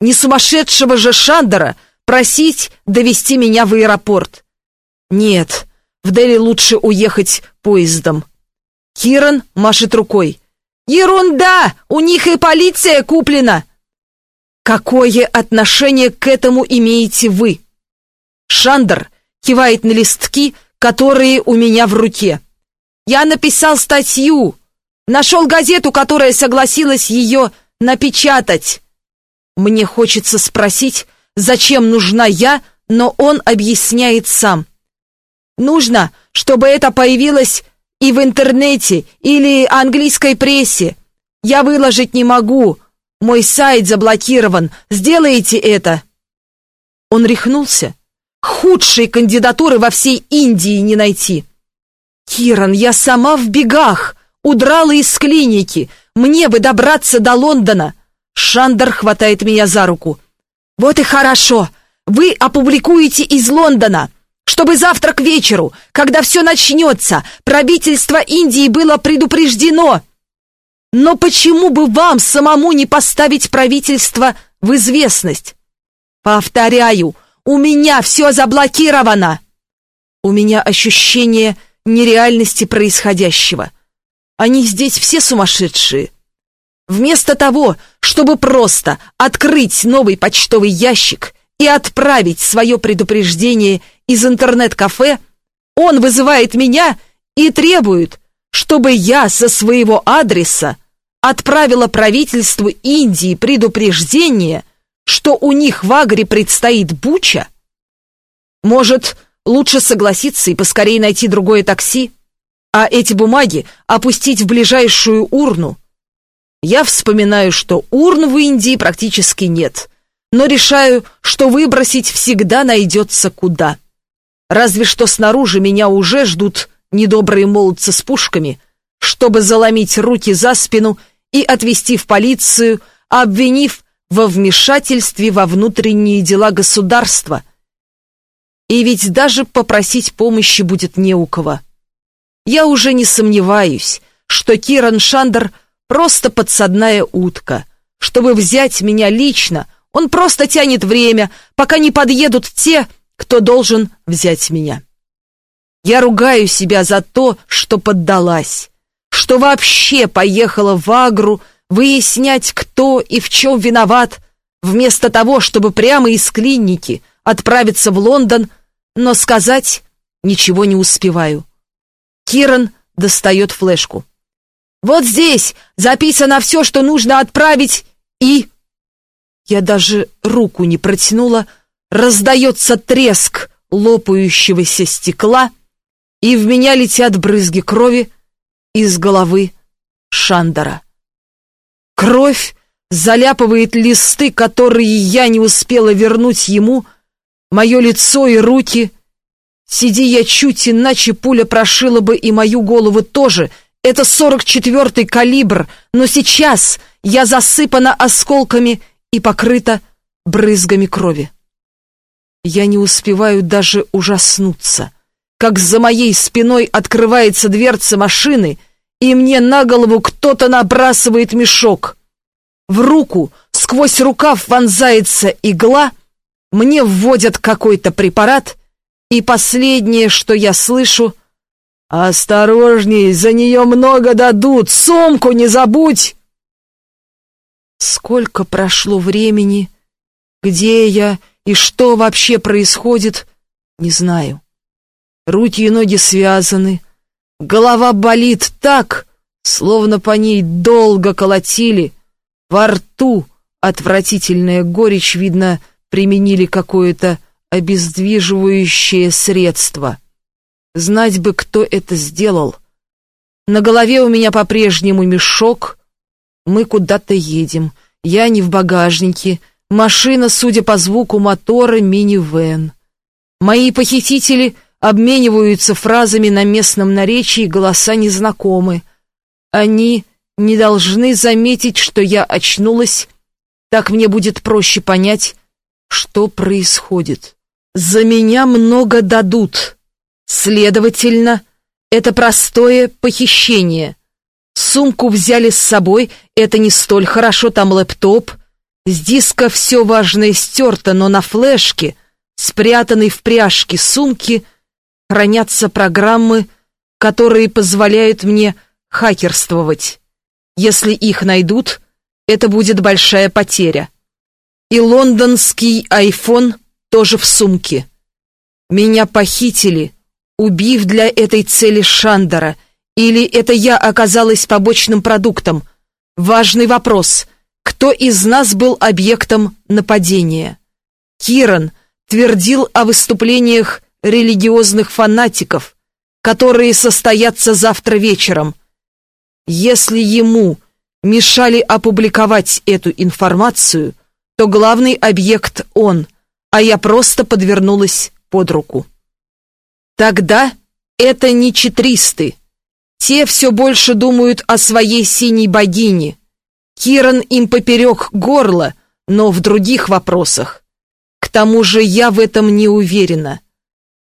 Не сумасшедшего же Шандера просить довести меня в аэропорт. Нет, в Дели лучше уехать поездом. Киран машет рукой. «Ерунда! У них и полиция куплена!» «Какое отношение к этому имеете вы?» Шандер кивает на листки, которые у меня в руке. «Я написал статью, нашел газету, которая согласилась ее напечатать. Мне хочется спросить, зачем нужна я, но он объясняет сам. Нужно, чтобы это появилось и в интернете, или английской прессе. Я выложить не могу. Мой сайт заблокирован. Сделайте это. Он рехнулся. Худшей кандидатуры во всей Индии не найти. Киран, я сама в бегах. Удрала из клиники. Мне бы добраться до Лондона. Шандер хватает меня за руку. Вот и хорошо. Вы опубликуете из Лондона чтобы завтра к вечеру, когда все начнется, правительство Индии было предупреждено. Но почему бы вам самому не поставить правительство в известность? Повторяю, у меня все заблокировано. У меня ощущение нереальности происходящего. Они здесь все сумасшедшие. Вместо того, чтобы просто открыть новый почтовый ящик и отправить свое предупреждение из интернет-кафе, он вызывает меня и требует, чтобы я со своего адреса отправила правительству Индии предупреждение, что у них в Агре предстоит буча? Может, лучше согласиться и поскорее найти другое такси, а эти бумаги опустить в ближайшую урну? Я вспоминаю, что урн в Индии практически нет, но решаю, что выбросить всегда найдется куда. Разве что снаружи меня уже ждут недобрые молодцы с пушками, чтобы заломить руки за спину и отвезти в полицию, обвинив во вмешательстве во внутренние дела государства. И ведь даже попросить помощи будет не у кого. Я уже не сомневаюсь, что Киран Шандер просто подсадная утка. Чтобы взять меня лично, он просто тянет время, пока не подъедут те, кто должен взять меня. Я ругаю себя за то, что поддалась, что вообще поехала в Агру выяснять, кто и в чем виноват, вместо того, чтобы прямо из клиники отправиться в Лондон, но сказать ничего не успеваю. Киран достает флешку. «Вот здесь записано все, что нужно отправить, и...» Я даже руку не протянула, раздается треск лопающегося стекла, и в меня летят брызги крови из головы Шандера. Кровь заляпывает листы, которые я не успела вернуть ему, мое лицо и руки. Сиди я чуть, иначе пуля прошила бы и мою голову тоже. Это сорок четвертый калибр, но сейчас я засыпана осколками и покрыта брызгами крови. Я не успеваю даже ужаснуться, как за моей спиной открывается дверца машины, и мне на голову кто-то набрасывает мешок. В руку сквозь рукав вонзается игла, мне вводят какой-то препарат, и последнее, что я слышу — «Осторожней, за нее много дадут! Сумку не забудь!» Сколько прошло времени, где я и что вообще происходит, не знаю. Руки и ноги связаны, голова болит так, словно по ней долго колотили, во рту отвратительная горечь, видно, применили какое-то обездвиживающее средство. Знать бы, кто это сделал. На голове у меня по-прежнему мешок. Мы куда-то едем. Я не в багажнике. Машина, судя по звуку мотора, мини-вэн. Мои похитители обмениваются фразами на местном наречии, голоса незнакомы. Они не должны заметить, что я очнулась. Так мне будет проще понять, что происходит. За меня много дадут. Следовательно, это простое похищение. Сумку взяли с собой, это не столь хорошо, там лэптоп. С диска все важное стерто, но на флешке, спрятанной в пряжке сумки, хранятся программы, которые позволяют мне хакерствовать. Если их найдут, это будет большая потеря. И лондонский айфон тоже в сумке. Меня похитили, убив для этой цели Шандера, или это я оказалась побочным продуктом? Важный вопрос. Кто из нас был объектом нападения? Киран твердил о выступлениях религиозных фанатиков, которые состоятся завтра вечером. Если ему мешали опубликовать эту информацию, то главный объект он, а я просто подвернулась под руку. Тогда это не четристы. Те все больше думают о своей синей богине. Киран им поперек горла, но в других вопросах. К тому же я в этом не уверена.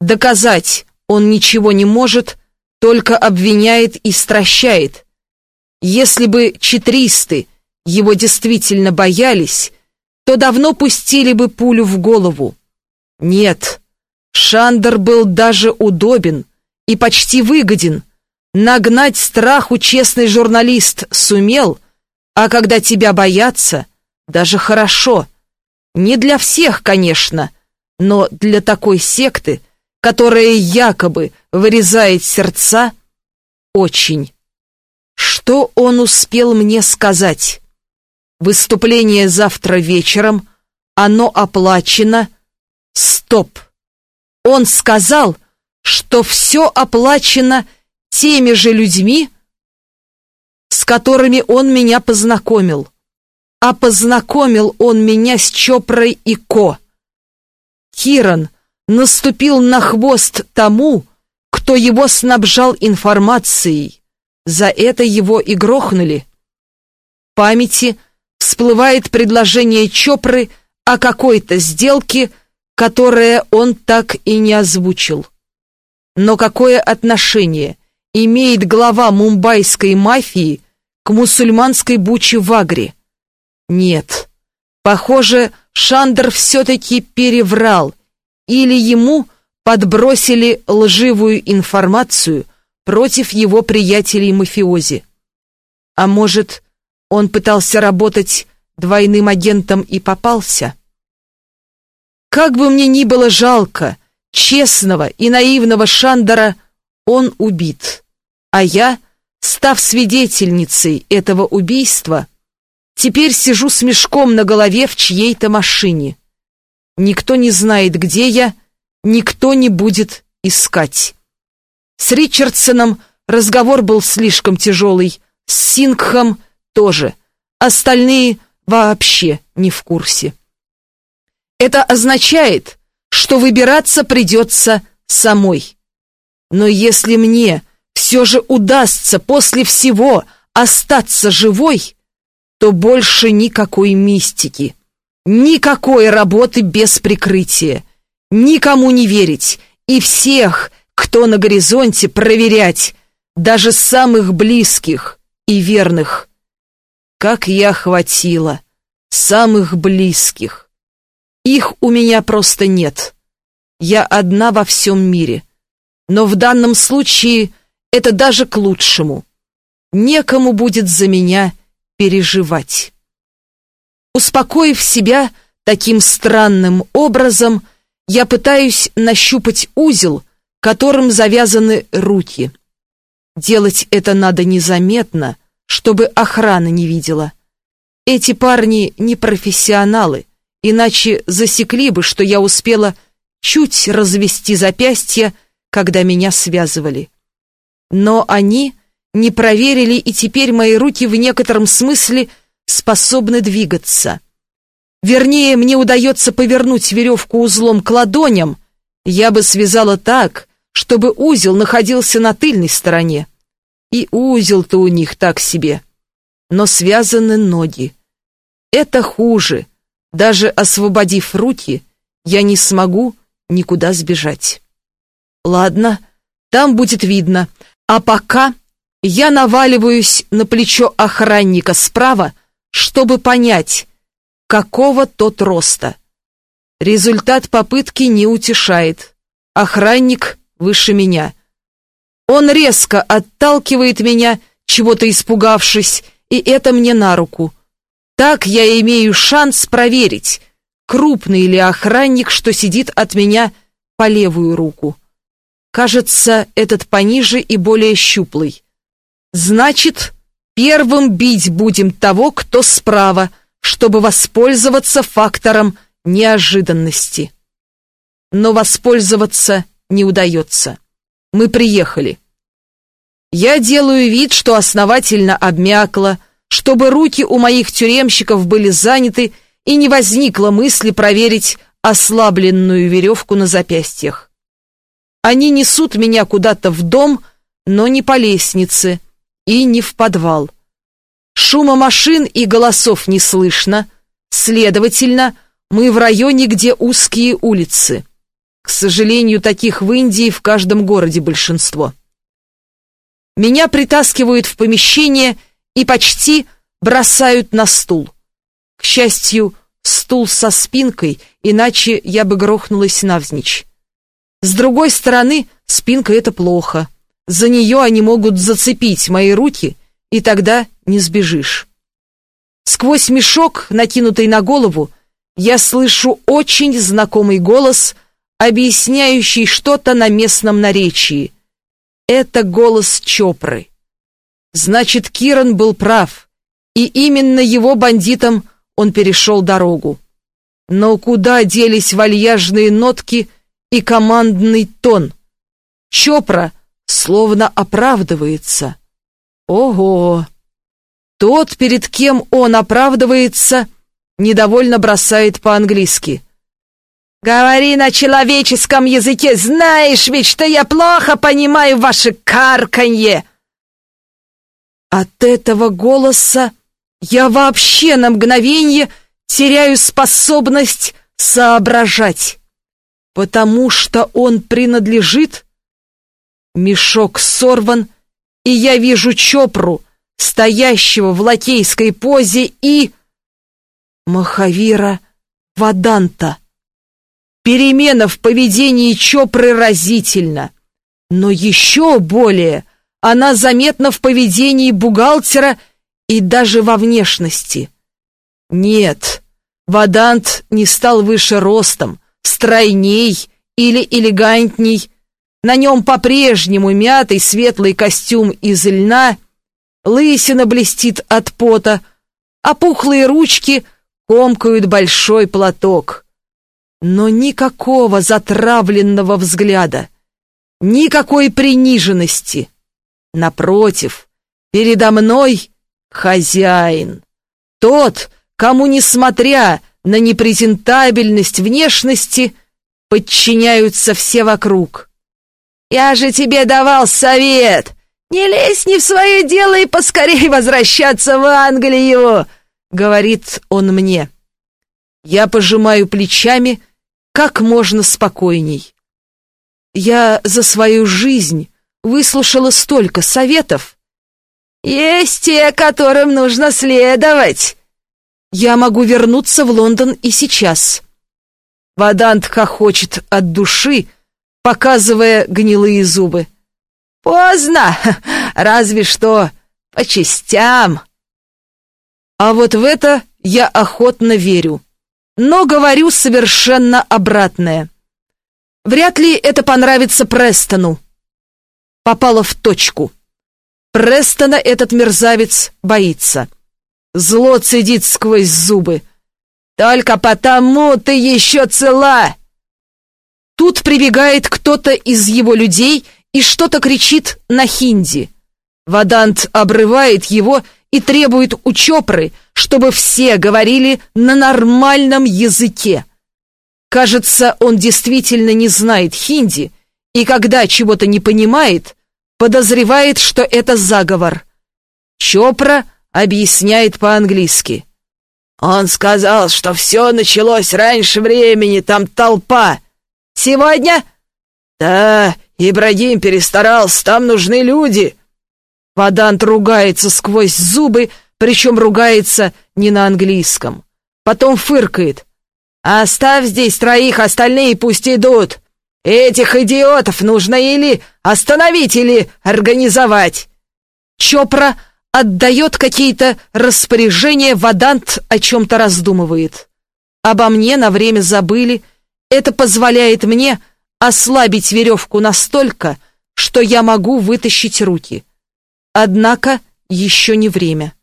Доказать он ничего не может, только обвиняет и стращает. Если бы четристы его действительно боялись, то давно пустили бы пулю в голову. Нет, Шандер был даже удобен и почти выгоден. Нагнать страху честный журналист сумел, а когда тебя боятся, даже хорошо. Не для всех, конечно, но для такой секты, которая якобы вырезает сердца, очень. Что он успел мне сказать? Выступление завтра вечером, оно оплачено. Стоп! Он сказал, что все оплачено теми же людьми, с которыми он меня познакомил. А познакомил он меня с Чопрой и Ко. Киран наступил на хвост тому, кто его снабжал информацией. За это его и грохнули. В памяти всплывает предложение Чопры о какой-то сделке, которое он так и не озвучил. Но какое отношение имеет глава мумбайской мафии к мусульманской буче в Агре? Нет. Похоже, Шандер все-таки переврал, или ему подбросили лживую информацию против его приятелей-мафиози. А может, он пытался работать двойным агентом и попался? Как бы мне ни было жалко, честного и наивного Шандора, он убит. А я, став свидетельницей этого убийства, теперь сижу с мешком на голове в чьей-то машине. Никто не знает, где я, никто не будет искать. С Ричардсоном разговор был слишком тяжелый, с Сингхом тоже, остальные вообще не в курсе. Это означает, что выбираться придется самой. Но если мне все же удастся после всего остаться живой, то больше никакой мистики, никакой работы без прикрытия, никому не верить и всех, кто на горизонте, проверять, даже самых близких и верных. Как я хватила самых близких. Их у меня просто нет. Я одна во всем мире. Но в данном случае это даже к лучшему. Некому будет за меня переживать. Успокоив себя таким странным образом, я пытаюсь нащупать узел, которым завязаны руки. Делать это надо незаметно, чтобы охрана не видела. Эти парни не профессионалы, иначе засекли бы, что я успела чуть развести запястье, когда меня связывали. Но они не проверили, и теперь мои руки в некотором смысле способны двигаться. Вернее, мне удается повернуть веревку узлом к ладоням, я бы связала так, чтобы узел находился на тыльной стороне. И узел-то у них так себе. Но связаны ноги. Это хуже. Даже освободив руки, я не смогу никуда сбежать. Ладно, там будет видно. А пока я наваливаюсь на плечо охранника справа, чтобы понять, какого тот роста. Результат попытки не утешает. Охранник выше меня. Он резко отталкивает меня, чего-то испугавшись, и это мне на руку. Так я имею шанс проверить, крупный ли охранник, что сидит от меня по левую руку. Кажется, этот пониже и более щуплый. Значит, первым бить будем того, кто справа, чтобы воспользоваться фактором неожиданности. Но воспользоваться не удается. Мы приехали. Я делаю вид, что основательно обмякла, чтобы руки у моих тюремщиков были заняты и не возникло мысли проверить ослабленную веревку на запястьях. Они несут меня куда-то в дом, но не по лестнице и не в подвал. Шума машин и голосов не слышно, следовательно, мы в районе, где узкие улицы. К сожалению, таких в Индии в каждом городе большинство. Меня притаскивают в помещение и почти бросают на стул. К счастью, стул со спинкой, иначе я бы грохнулась навзничь. С другой стороны, спинка — это плохо. За нее они могут зацепить мои руки, и тогда не сбежишь. Сквозь мешок, накинутый на голову, я слышу очень знакомый голос — объясняющий что-то на местном наречии. Это голос Чопры. Значит, Киран был прав, и именно его бандитам он перешел дорогу. Но куда делись вальяжные нотки и командный тон? Чопра словно оправдывается. Ого! Тот, перед кем он оправдывается, недовольно бросает по-английски. Говори на человеческом языке, знаешь ведь, что я плохо понимаю ваше карканье. От этого голоса я вообще на мгновение теряю способность соображать, потому что он принадлежит... Мешок сорван, и я вижу Чопру, стоящего в лакейской позе, и... Махавира Ваданта. Перемена в поведении Чопры разительна. Но еще более она заметна в поведении бухгалтера и даже во внешности. Нет, Вадант не стал выше ростом, стройней или элегантней. На нем по-прежнему мятый светлый костюм из льна, лысина блестит от пота, а пухлые ручки комкают большой платок но никакого затравленного взгляда, никакой приниженности. Напротив, передо мной хозяин, тот, кому, несмотря на непрезентабельность внешности, подчиняются все вокруг. «Я же тебе давал совет! Не лезь не в свое дело и поскорей возвращаться в Англию!» — говорит он мне. Я пожимаю плечами как можно спокойней. Я за свою жизнь выслушала столько советов. Есть те, которым нужно следовать. Я могу вернуться в Лондон и сейчас. Вадант хохочет от души, показывая гнилые зубы. Поздно, разве что по частям. А вот в это я охотно верю, но говорю совершенно обратное. Вряд ли это понравится Престону. Попала в точку. Престона этот мерзавец боится. Зло цедит сквозь зубы. Только потому ты еще цела. Тут прибегает кто-то из его людей и что-то кричит на хинди. Вадант обрывает его и требует у Чопры, чтобы все говорили на нормальном языке. Кажется, он действительно не знает хинди, и когда чего-то не понимает, подозревает, что это заговор. Чопра объясняет по-английски. Он сказал, что все началось раньше времени, там толпа. Сегодня? Да, Ибрагим перестарался, там нужны люди. Вадант ругается сквозь зубы, причем ругается не на английском. Потом фыркает. «Оставь здесь троих, остальные пусть идут. Этих идиотов нужно или остановить, или организовать». Чопра отдает какие-то распоряжения, Вадант о чем-то раздумывает. Обо мне на время забыли. Это позволяет мне ослабить веревку настолько, что я могу вытащить руки. Однако еще не время.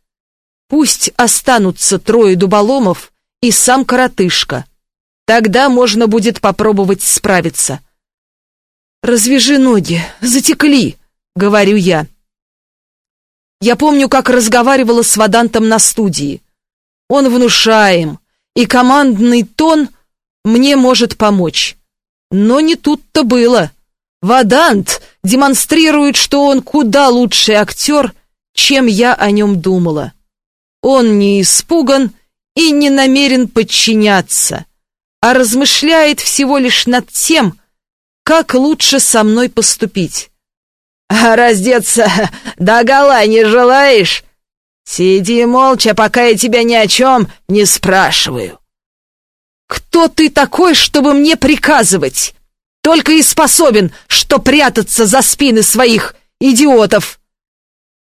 Пусть останутся трое дуболомов и сам коротышка. Тогда можно будет попробовать справиться. «Развяжи ноги, затекли», — говорю я. Я помню, как разговаривала с Вадантом на студии. Он внушаем, и командный тон мне может помочь. Но не тут-то было. Вадант демонстрирует, что он куда лучший актер, чем я о нем думала. Он не испуган и не намерен подчиняться, а размышляет всего лишь над тем, как лучше со мной поступить. «А раздеться догола не желаешь? Сиди молча, пока я тебя ни о чем не спрашиваю». «Кто ты такой, чтобы мне приказывать?» Только и способен, что прятаться за спины своих идиотов.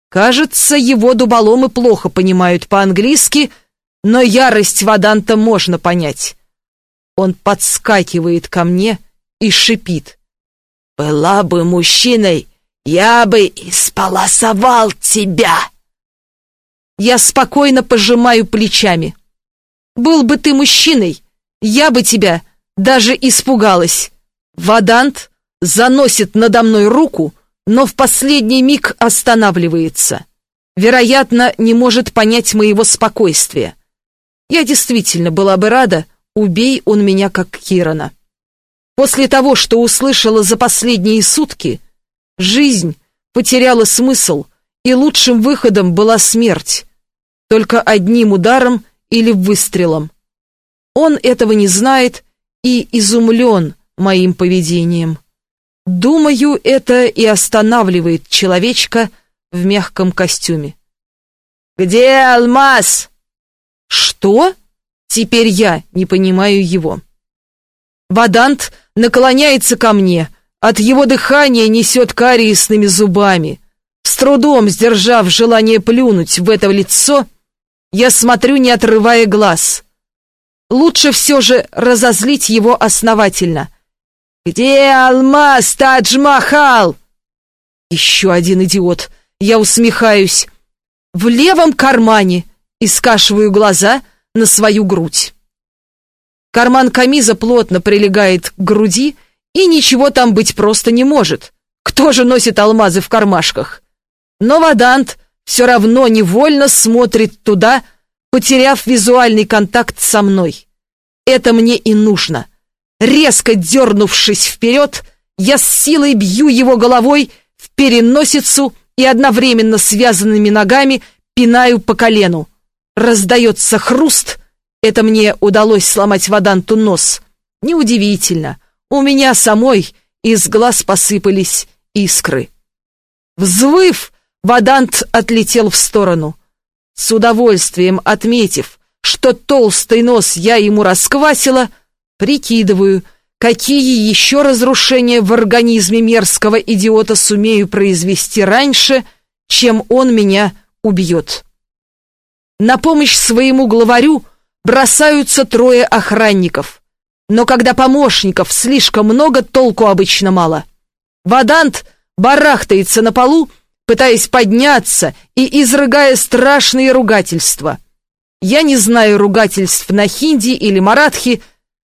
Кажется, его дуболомы плохо понимают по-английски, но ярость Ваданта можно понять. Он подскакивает ко мне и шипит. «Была бы мужчиной, я бы исполосовал тебя!» Я спокойно пожимаю плечами. «Был бы ты мужчиной, я бы тебя даже испугалась». Вадант заносит надо мной руку, но в последний миг останавливается. Вероятно, не может понять моего спокойствия. Я действительно была бы рада, убей он меня как Кирана. После того, что услышала за последние сутки, жизнь потеряла смысл, и лучшим выходом была смерть. Только одним ударом или выстрелом. Он этого не знает и изумлен, моим поведением. Думаю, это и останавливает человечка в мягком костюме. «Где алмаз?» «Что?» Теперь я не понимаю его. Вадант наклоняется ко мне, от его дыхания несет кариесными зубами. С трудом сдержав желание плюнуть в это лицо, я смотрю, не отрывая глаз. Лучше все же разозлить его основательно — «Где алмаз, Тадж-Махал?» Еще один идиот. Я усмехаюсь. В левом кармане и скашиваю глаза на свою грудь. Карман камиза плотно прилегает к груди, и ничего там быть просто не может. Кто же носит алмазы в кармашках? Но Вадант все равно невольно смотрит туда, потеряв визуальный контакт со мной. Это мне и нужно — Резко дернувшись вперед, я с силой бью его головой в переносицу и одновременно связанными ногами пинаю по колену. Раздается хруст, это мне удалось сломать Ваданту нос. Неудивительно, у меня самой из глаз посыпались искры. Взвыв, Вадант отлетел в сторону. С удовольствием отметив, что толстый нос я ему расквасила, прикидываю, какие еще разрушения в организме мерзкого идиота сумею произвести раньше, чем он меня убьет. На помощь своему главарю бросаются трое охранников. Но когда помощников слишком много, толку обычно мало. Вадант барахтается на полу, пытаясь подняться и изрыгая страшные ругательства. Я не знаю ругательств на хинди или маратхи,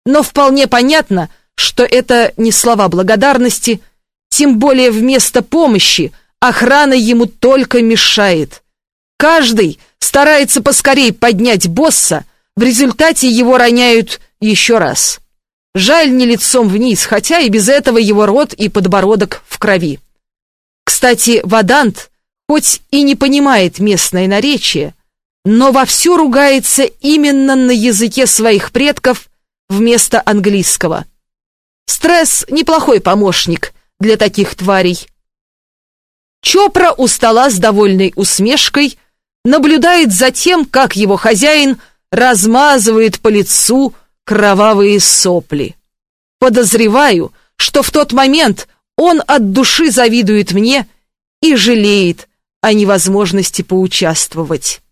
но вполне понятно, что это не слова благодарности, тем более вместо помощи охрана ему только мешает. Каждый старается поскорей поднять босса, в результате его роняют еще раз. Жаль не лицом вниз, хотя и без этого его рот и подбородок в крови. Кстати, Вадант, хоть и не понимает местное наречие, но вовсю ругается именно на языке своих предков вместо английского. Стресс – неплохой помощник для таких тварей. Чопра у стола с довольной усмешкой наблюдает за тем, как его хозяин размазывает по лицу кровавые сопли. Подозреваю, что в тот момент он от души завидует мне и жалеет о невозможности поучаствовать.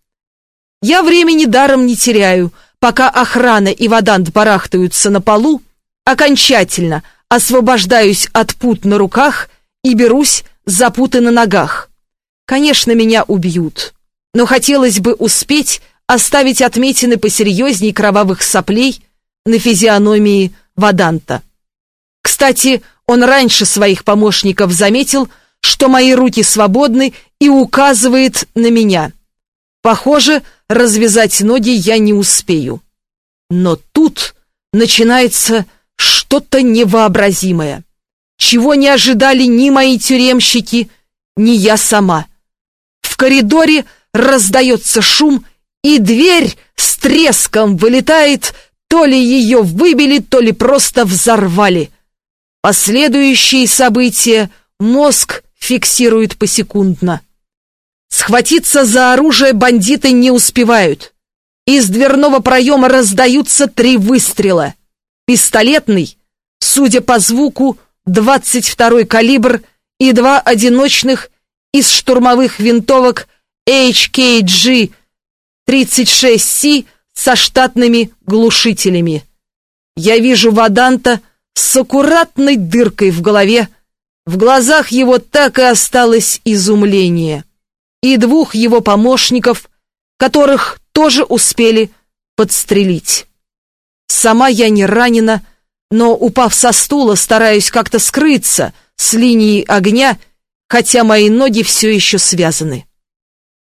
Я времени даром не теряю, пока охрана и Вадант барахтаются на полу, окончательно освобождаюсь от пут на руках и берусь за путы на ногах. Конечно, меня убьют, но хотелось бы успеть оставить отметины посерьезней кровавых соплей на физиономии Ваданта. Кстати, он раньше своих помощников заметил, что мои руки свободны и указывает на меня. Похоже, развязать ноги я не успею. Но тут начинается что-то невообразимое, чего не ожидали ни мои тюремщики, ни я сама. В коридоре раздается шум, и дверь с треском вылетает, то ли ее выбили, то ли просто взорвали. Последующие события мозг фиксирует посекундно. Схватиться за оружие бандиты не успевают. Из дверного проема раздаются три выстрела. Пистолетный, судя по звуку, 22-й калибр и два одиночных из штурмовых винтовок HKG 36C со штатными глушителями. Я вижу Ваданта с аккуратной дыркой в голове. В глазах его так и осталось изумление. И двух его помощников, которых тоже успели подстрелить. Сама я не ранена, но, упав со стула, стараюсь как-то скрыться с линии огня, хотя мои ноги все еще связаны.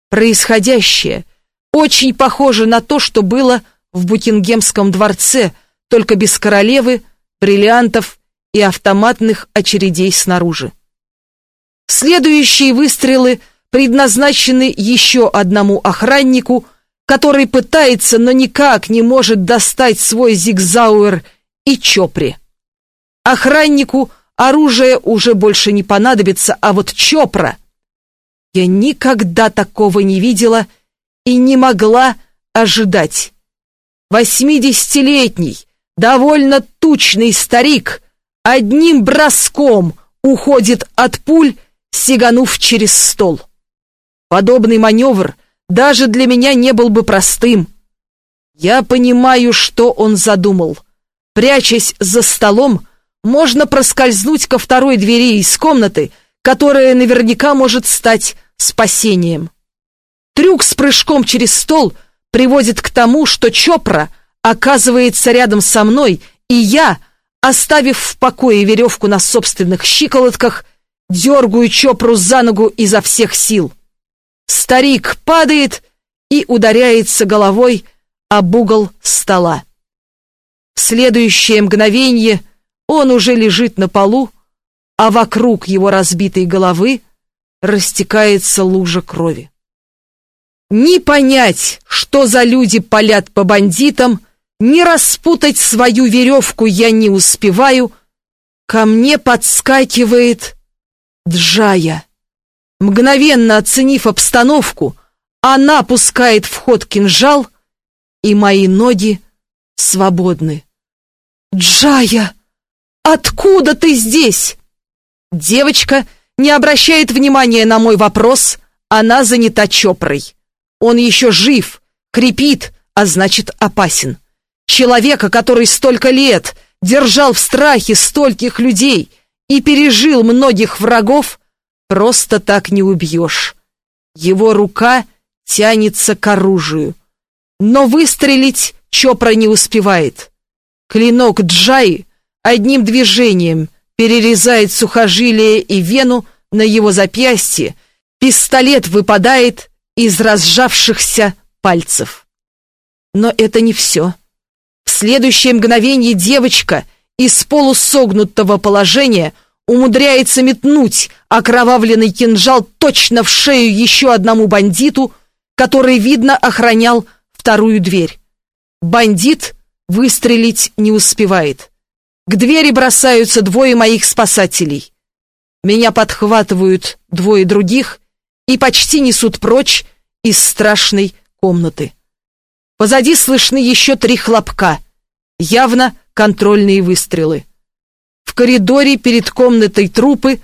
Происходящее очень похоже на то, что было в Букингемском дворце, только без королевы, бриллиантов и автоматных очередей снаружи. Следующие выстрелы предназначены еще одному охраннику, который пытается, но никак не может достать свой зигзауэр и чопри. Охраннику оружие уже больше не понадобится, а вот чопра... Я никогда такого не видела и не могла ожидать. Восьмидесятилетний, довольно тучный старик одним броском уходит от пуль, сиганув через стол. Подобный маневр даже для меня не был бы простым. Я понимаю, что он задумал. Прячась за столом, можно проскользнуть ко второй двери из комнаты, которая наверняка может стать спасением. Трюк с прыжком через стол приводит к тому, что Чопра оказывается рядом со мной, и я, оставив в покое веревку на собственных щиколотках, дергаю Чопру за ногу изо всех сил. Старик падает и ударяется головой об угол стола. В следующее мгновение он уже лежит на полу, а вокруг его разбитой головы растекается лужа крови. Не понять, что за люди палят по бандитам, Не распутать свою веревку я не успеваю. Ко мне подскакивает Джая. Мгновенно оценив обстановку, она пускает в ход кинжал, и мои ноги свободны. «Джая, откуда ты здесь?» Девочка не обращает внимания на мой вопрос, она занята Чопрой. Он еще жив, крепит, а значит опасен. Человека, который столько лет держал в страхе стольких людей и пережил многих врагов, просто так не убьешь. Его рука тянется к оружию. Но выстрелить Чопра не успевает. Клинок Джаи одним движением перерезает сухожилие и вену на его запястье, пистолет выпадает из разжавшихся пальцев. Но это не все. В следующее мгновение девочка из полусогнутого положения умудряется метнуть окровавленный кинжал точно в шею еще одному бандиту, который, видно, охранял вторую дверь. Бандит выстрелить не успевает. К двери бросаются двое моих спасателей. Меня подхватывают двое других и почти несут прочь из страшной комнаты. Позади слышны еще три хлопка, явно контрольные выстрелы. В коридоре перед комнатой трупы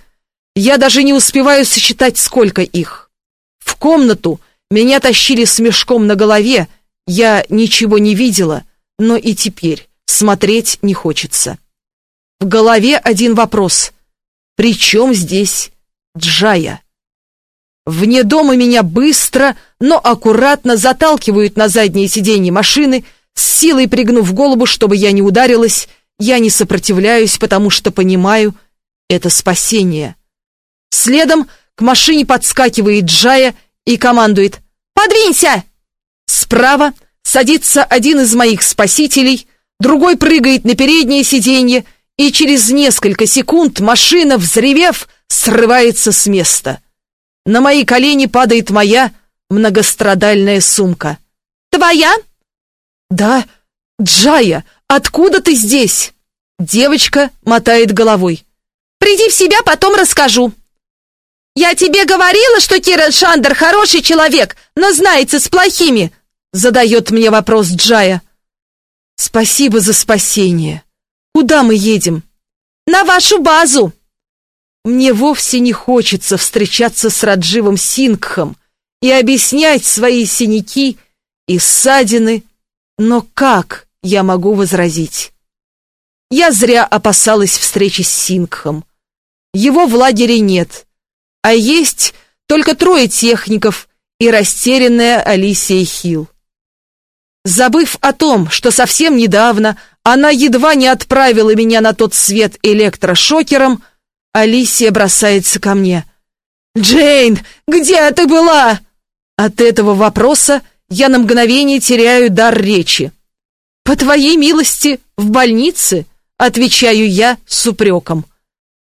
я даже не успеваю сосчитать, сколько их. В комнату меня тащили с мешком на голове, я ничего не видела, но и теперь смотреть не хочется. В голове один вопрос. При чем здесь Джая? Вне дома меня быстро, но аккуратно заталкивают на заднее сиденье машины, с силой пригнув голову, чтобы я не ударилась. Я не сопротивляюсь, потому что понимаю, это спасение. Следом к машине подскакивает Джая и командует «Подвинься!». Справа садится один из моих спасителей, другой прыгает на переднее сиденье, и через несколько секунд машина, взревев, срывается с места. На мои колени падает моя многострадальная сумка. «Твоя?» «Да, Джая, откуда ты здесь?» Девочка мотает головой. «Приди в себя, потом расскажу». «Я тебе говорила, что Кира Шандер хороший человек, но знается с плохими?» Задает мне вопрос Джая. «Спасибо за спасение. Куда мы едем?» «На вашу базу!» Мне вовсе не хочется встречаться с Радживом Сингхом и объяснять свои синяки и ссадины, но как я могу возразить? Я зря опасалась встречи с Сингхом. Его в лагере нет, а есть только трое техников и растерянная Алисия Хилл. Забыв о том, что совсем недавно она едва не отправила меня на тот свет электрошокером, Алисия бросается ко мне. «Джейн, где ты была?» От этого вопроса я на мгновение теряю дар речи. «По твоей милости, в больнице?» Отвечаю я с упреком.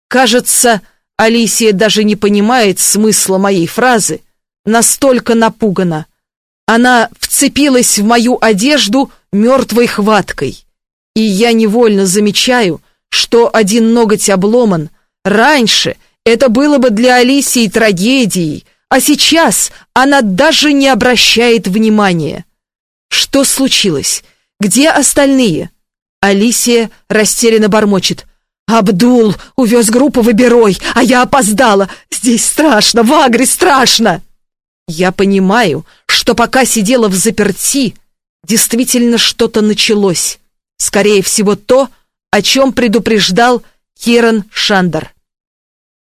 Кажется, Алисия даже не понимает смысла моей фразы, настолько напугана. Она вцепилась в мою одежду мертвой хваткой. И я невольно замечаю, что один ноготь обломан, Раньше это было бы для Алисии трагедией, а сейчас она даже не обращает внимания. Что случилось? Где остальные? Алисия растерянно бормочет. «Абдул увез группу в Иберой, а я опоздала. Здесь страшно, в Агре страшно!» Я понимаю, что пока сидела в заперти, действительно что-то началось. Скорее всего, то, о чем предупреждал Киран Шандер.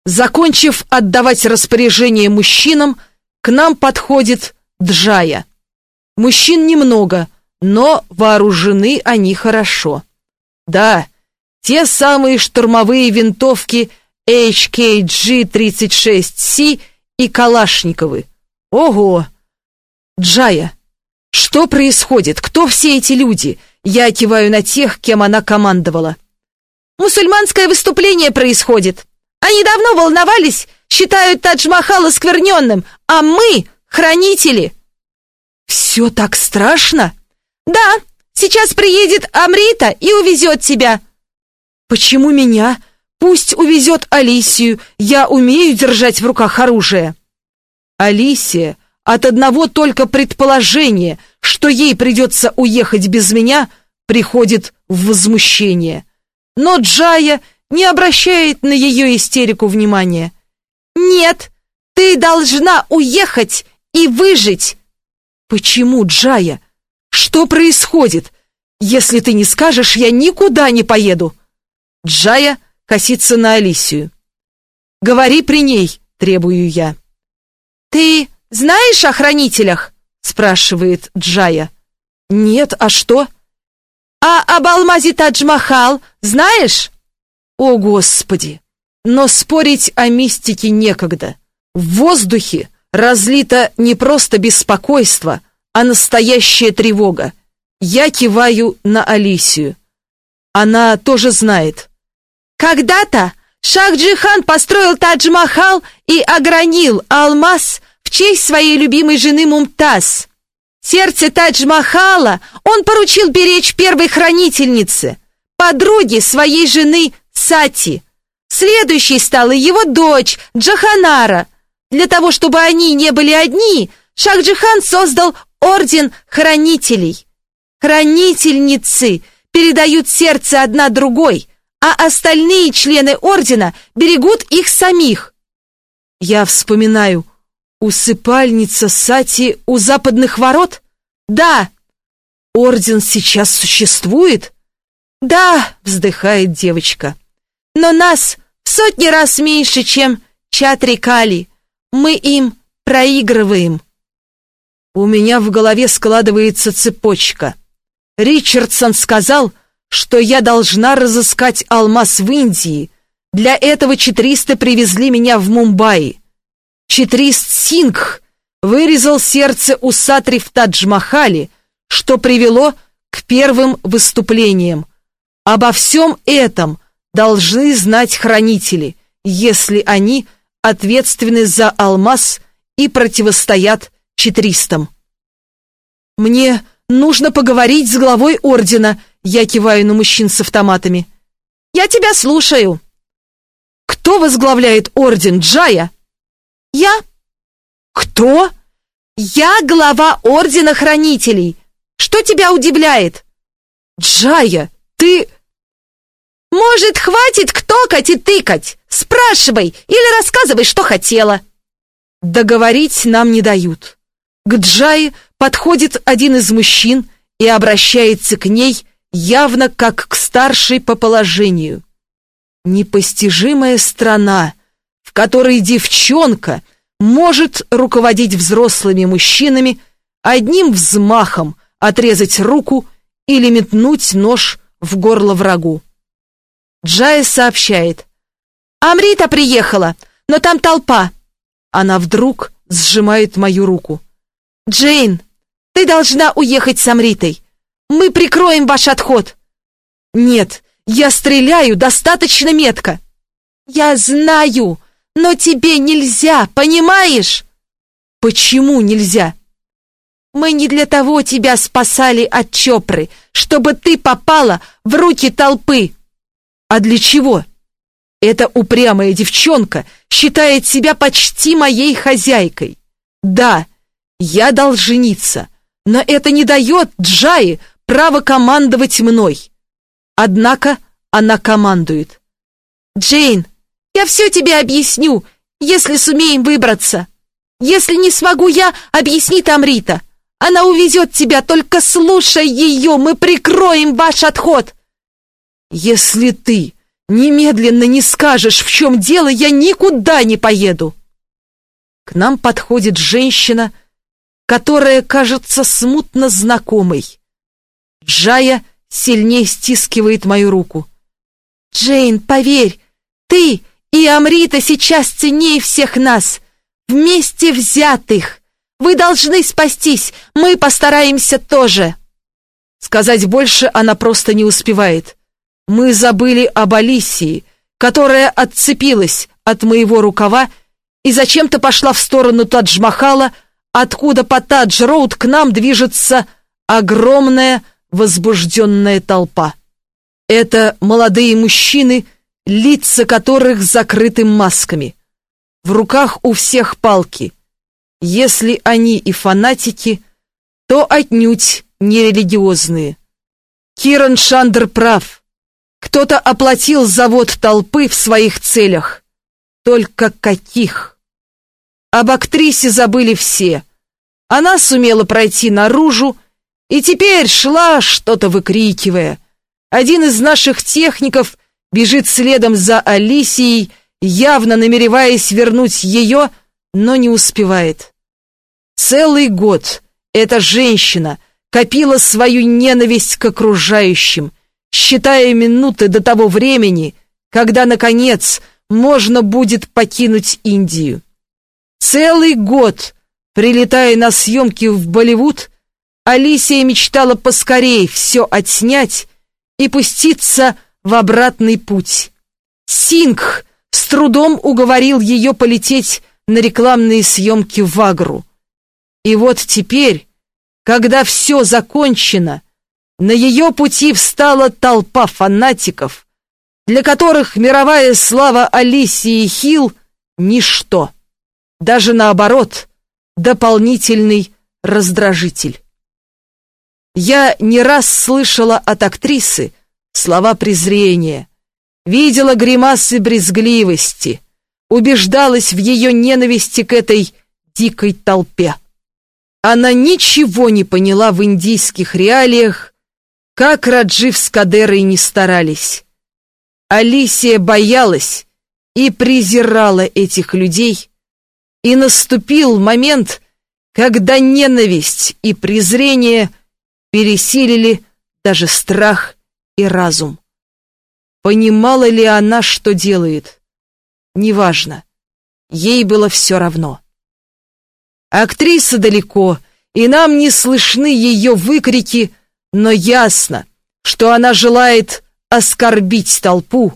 Закончив отдавать распоряжение мужчинам, к нам подходит Джая. Мужчин немного, но вооружены они хорошо. Да, те самые штурмовые винтовки HKG-36C и Калашниковы. Ого! Джая, что происходит? Кто все эти люди? Я киваю на тех, кем она командовала. Мусульманское выступление происходит. Они давно волновались, считают Тадж-Махал оскверненным, а мы — хранители. Все так страшно? Да, Сейчас приедет Амрита и увезет тебя». «Почему меня? Пусть увезет Алисию. Я умею держать в руках оружие». Алисия от одного только предположения, что ей придется уехать без меня, приходит в возмущение. Но Джая не обращает на ее истерику внимания. «Нет, ты должна уехать и выжить!» «Почему, Джая? Что происходит? Если ты не скажешь, я никуда не поеду!» Джая косится на Алисию. «Говори при ней», — требую я. «Ты знаешь о хранителях?» — спрашивает Джая. «Нет, а что?» «А об алмазе Тадж-Махал знаешь?» «О, Господи!» Но спорить о мистике некогда. В воздухе разлито не просто беспокойство, а настоящая тревога. Я киваю на Алисию. Она тоже знает. Когда-то Шах-Джихан построил Тадж-Махал и огранил алмаз в честь своей любимой жены Мумтаз. Сердце Тадж-Махала он поручил беречь первой хранительнице, подруге своей жены Сати. Следующей стала его дочь Джаханара. Для того, чтобы они не были одни, Шах-Джихан создал орден хранителей. Хранительницы передают сердце одна другой, а остальные члены ордена берегут их самих. Я вспоминаю, усыпальница Сати у западных ворот? Да. Орден сейчас существует? Да, вздыхает девочка. Но нас в сотни раз меньше, чем Чатрикали. Мы им проигрываем. У меня в голове складывается цепочка. Ричардсон сказал, что я должна разыскать алмаз в Индии. Для этого четристы привезли меня в Мумбаи. Четрист Сингх вырезал сердце у Сатри в Тадж-Махале, что привело к первым выступлениям. Обо всем этом должны знать хранители, если они ответственны за алмаз и противостоят четристам. Мне нужно поговорить с главой ордена, я киваю на мужчин с автоматами. «Я тебя слушаю». «Кто возглавляет орден Джая?» «Я». «Кто?» «Я глава ордена хранителей. Что тебя удивляет?» «Джая, ты...» «Может, хватит ктокать и тыкать? Спрашивай или рассказывай, что хотела». Договорить нам не дают. К Джае подходит один из мужчин и обращается к ней явно как к старшей по положению. Непостижимая страна, которой девчонка может руководить взрослыми мужчинами одним взмахом отрезать руку или метнуть нож в горло врагу. Джая сообщает. «Амрита приехала, но там толпа». Она вдруг сжимает мою руку. «Джейн, ты должна уехать с Амритой. Мы прикроем ваш отход!» «Нет, я стреляю достаточно метко!» «Я знаю, но тебе нельзя, понимаешь?» «Почему нельзя?» «Мы не для того тебя спасали от Чопры, чтобы ты попала в руки толпы!» «А для чего?» «Эта упрямая девчонка считает себя почти моей хозяйкой. Да, я должница, но это не дает Джаи право командовать мной. Однако она командует. «Джейн, я все тебе объясню, если сумеем выбраться. Если не смогу я, объяснит Амрита. Она увезет тебя, только слушай ее, мы прикроем ваш отход». «Если ты немедленно не скажешь, в чем дело, я никуда не поеду». К нам подходит женщина, которая кажется смутно знакомой. Джая сильнее стискивает мою руку. «Джейн, поверь, ты и Амрита сейчас ценнее всех нас, вместе взятых. Вы должны спастись, мы постараемся тоже». Сказать больше она просто не успевает. Мы забыли об Алисии, которая отцепилась от моего рукава и зачем-то пошла в сторону Тадж-Махала, откуда по Тадж-Роуд к нам движется огромная возбужденная толпа. Это молодые мужчины, лица которых закрыты масками. В руках у всех палки. Если они и фанатики, то отнюдь не религиозные. Киран Шандер прав. Кто-то оплатил завод толпы в своих целях. Только каких? Об актрисе забыли все. Она сумела пройти наружу и теперь шла, что-то выкрикивая. Один из наших техников бежит следом за Алисией, явно намереваясь вернуть ее, но не успевает. Целый год эта женщина копила свою ненависть к окружающим, считая минуты до того времени, когда, наконец, можно будет покинуть Индию. Целый год, прилетая на съемки в Болливуд, Алисия мечтала поскорей все отснять и пуститься в обратный путь. Сингх с трудом уговорил ее полететь на рекламные съемки в Агру. И вот теперь, когда все закончено, на ее пути встала толпа фанатиков, для которых мировая слава Алисии Хилл — ничто. Даже наоборот, дополнительный раздражитель. Я не раз слышала от актрисы слова презрения, видела гримасы брезгливости, убеждалась в ее ненависти к этой дикой толпе. Она ничего не поняла в индийских реалиях, как Раджив с Кадерой не старались. Алисия боялась и презирала этих людей, и наступил момент, когда ненависть и презрение – пересилили даже страх и разум. Понимала ли она, что делает? Неважно. Ей было все равно. Актриса далеко, и нам не слышны ее выкрики, но ясно, что она желает оскорбить толпу.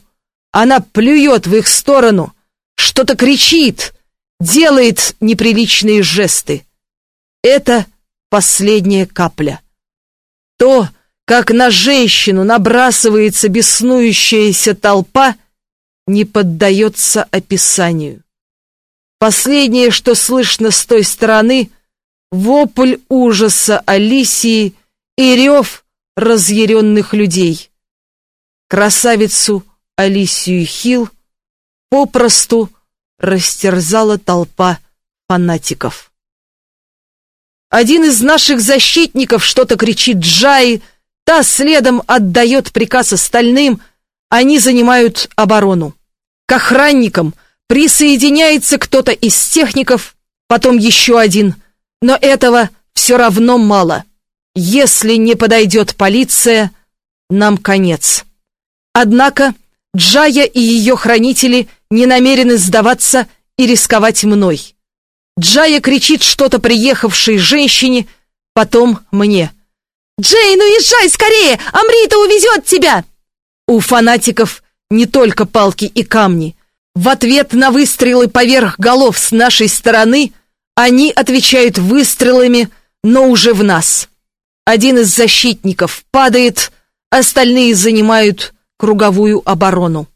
Она плюет в их сторону, что-то кричит, делает неприличные жесты. Это последняя капля. То, как на женщину набрасывается беснующаяся толпа, не поддается описанию. Последнее, что слышно с той стороны, вопль ужаса Алисии и рев разъяренных людей. Красавицу Алисию Хил попросту растерзала толпа фанатиков. Один из наших защитников что-то кричит Джай, та следом отдает приказ остальным, они занимают оборону. К охранникам присоединяется кто-то из техников, потом еще один, но этого все равно мало. Если не подойдет полиция, нам конец. Однако Джая и ее хранители не намерены сдаваться и рисковать мной. Джая кричит что-то приехавшей женщине, потом мне. «Джейн, уезжай скорее! Амрита увезет тебя!» У фанатиков не только палки и камни. В ответ на выстрелы поверх голов с нашей стороны они отвечают выстрелами, но уже в нас. Один из защитников падает, остальные занимают круговую оборону.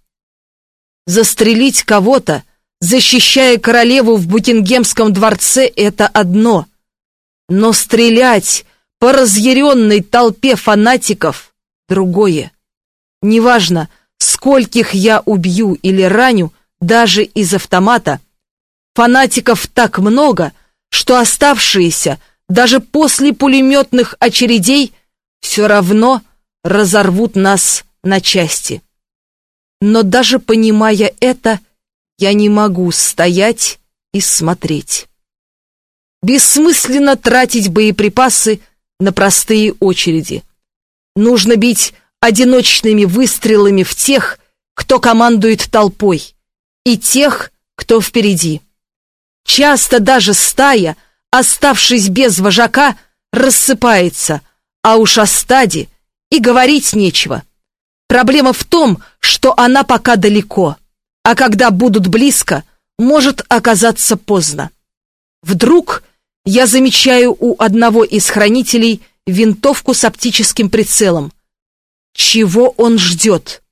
Застрелить кого-то защищая королеву в Букингемском дворце, это одно. Но стрелять по разъяренной толпе фанатиков — другое. Неважно, скольких я убью или раню, даже из автомата, фанатиков так много, что оставшиеся, даже после пулеметных очередей, все равно разорвут нас на части. Но даже понимая это, я не могу стоять и смотреть. Бессмысленно тратить боеприпасы на простые очереди. Нужно бить одиночными выстрелами в тех, кто командует толпой, и тех, кто впереди. Часто даже стая, оставшись без вожака, рассыпается, а уж о стаде и говорить нечего. Проблема в том, что она пока далеко — а когда будут близко, может оказаться поздно. Вдруг я замечаю у одного из хранителей винтовку с оптическим прицелом. Чего он ждет?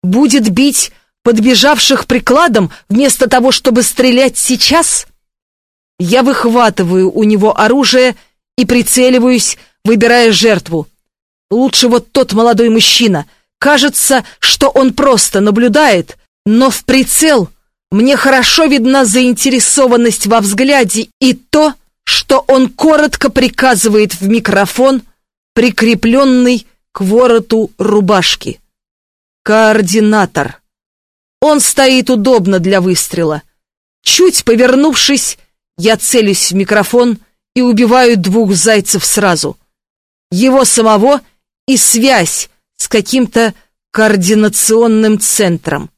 Будет бить подбежавших прикладом вместо того, чтобы стрелять сейчас? Я выхватываю у него оружие и прицеливаюсь, выбирая жертву. Лучше вот тот молодой мужчина. Кажется, что он просто наблюдает, но в прицел мне хорошо видна заинтересованность во взгляде и то, что он коротко приказывает в микрофон, прикрепленный к вороту рубашки. Координатор. Он стоит удобно для выстрела. Чуть повернувшись, я целюсь в микрофон и убиваю двух зайцев сразу. Его самого и связь с каким-то координационным центром.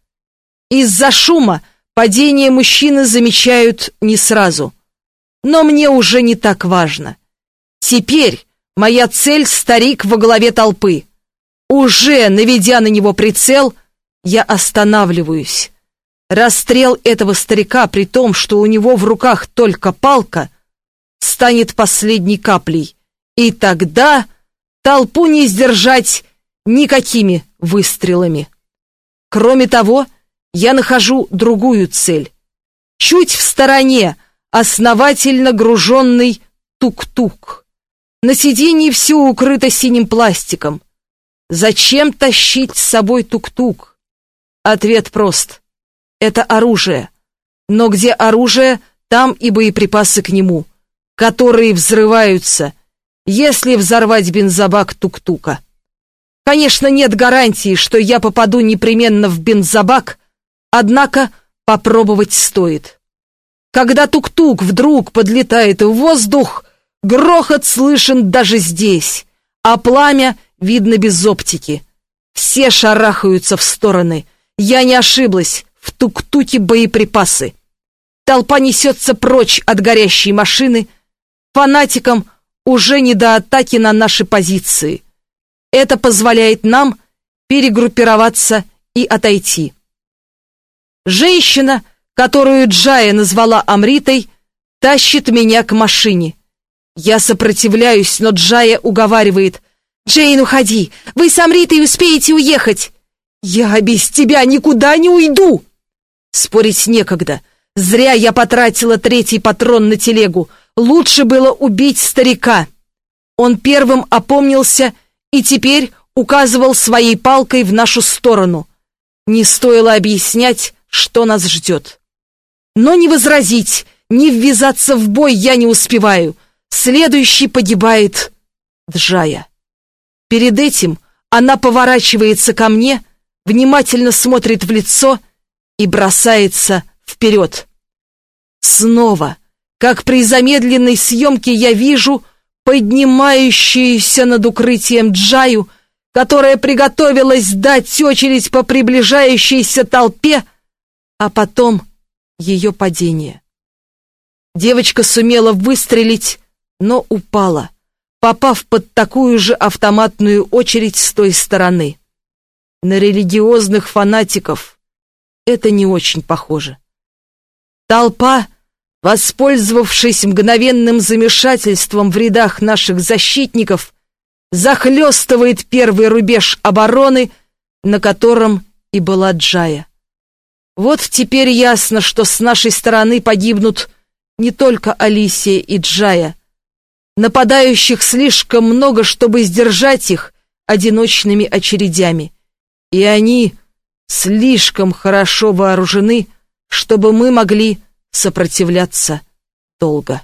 Из-за шума падение мужчины замечают не сразу. Но мне уже не так важно. Теперь моя цель — старик во главе толпы. Уже наведя на него прицел, я останавливаюсь. Расстрел этого старика, при том, что у него в руках только палка, станет последней каплей. И тогда толпу не сдержать никакими выстрелами. Кроме того, я нахожу другую цель. Чуть в стороне основательно груженный тук-тук. На сиденье все укрыто синим пластиком. Зачем тащить с собой тук-тук? Ответ прост. Это оружие. Но где оружие, там и боеприпасы к нему, которые взрываются, если взорвать бензобак тук-тука. Конечно, нет гарантии, что я попаду непременно в бензобак, однако попробовать стоит. Когда тук-тук вдруг подлетает в воздух, грохот слышен даже здесь, а пламя видно без оптики. Все шарахаются в стороны. Я не ошиблась, в тук-туке боеприпасы. Толпа несется прочь от горящей машины. Фанатикам уже не до атаки на наши позиции. Это позволяет нам перегруппироваться и отойти. Женщина, которую Джая назвала Амритой, тащит меня к машине. Я сопротивляюсь, но Джая уговаривает. «Джейн, уходи! Вы с Амритой успеете уехать!» «Я без тебя никуда не уйду!» Спорить некогда. Зря я потратила третий патрон на телегу. Лучше было убить старика. Он первым опомнился и теперь указывал своей палкой в нашу сторону. Не стоило объяснять, что нас ждет. Но не возразить, не ввязаться в бой я не успеваю. Следующий погибает Джая. Перед этим она поворачивается ко мне, внимательно смотрит в лицо и бросается вперед. Снова, как при замедленной съемке, я вижу поднимающуюся над укрытием Джаю, которая приготовилась дать очередь по приближающейся толпе, а потом ее падение. Девочка сумела выстрелить, но упала, попав под такую же автоматную очередь с той стороны. На религиозных фанатиков это не очень похоже. Толпа, воспользовавшись мгновенным замешательством в рядах наших защитников, захлестывает первый рубеж обороны, на котором и была Джая. Вот теперь ясно, что с нашей стороны погибнут не только Алисия и Джая. Нападающих слишком много, чтобы сдержать их одиночными очередями. И они слишком хорошо вооружены, чтобы мы могли сопротивляться долго.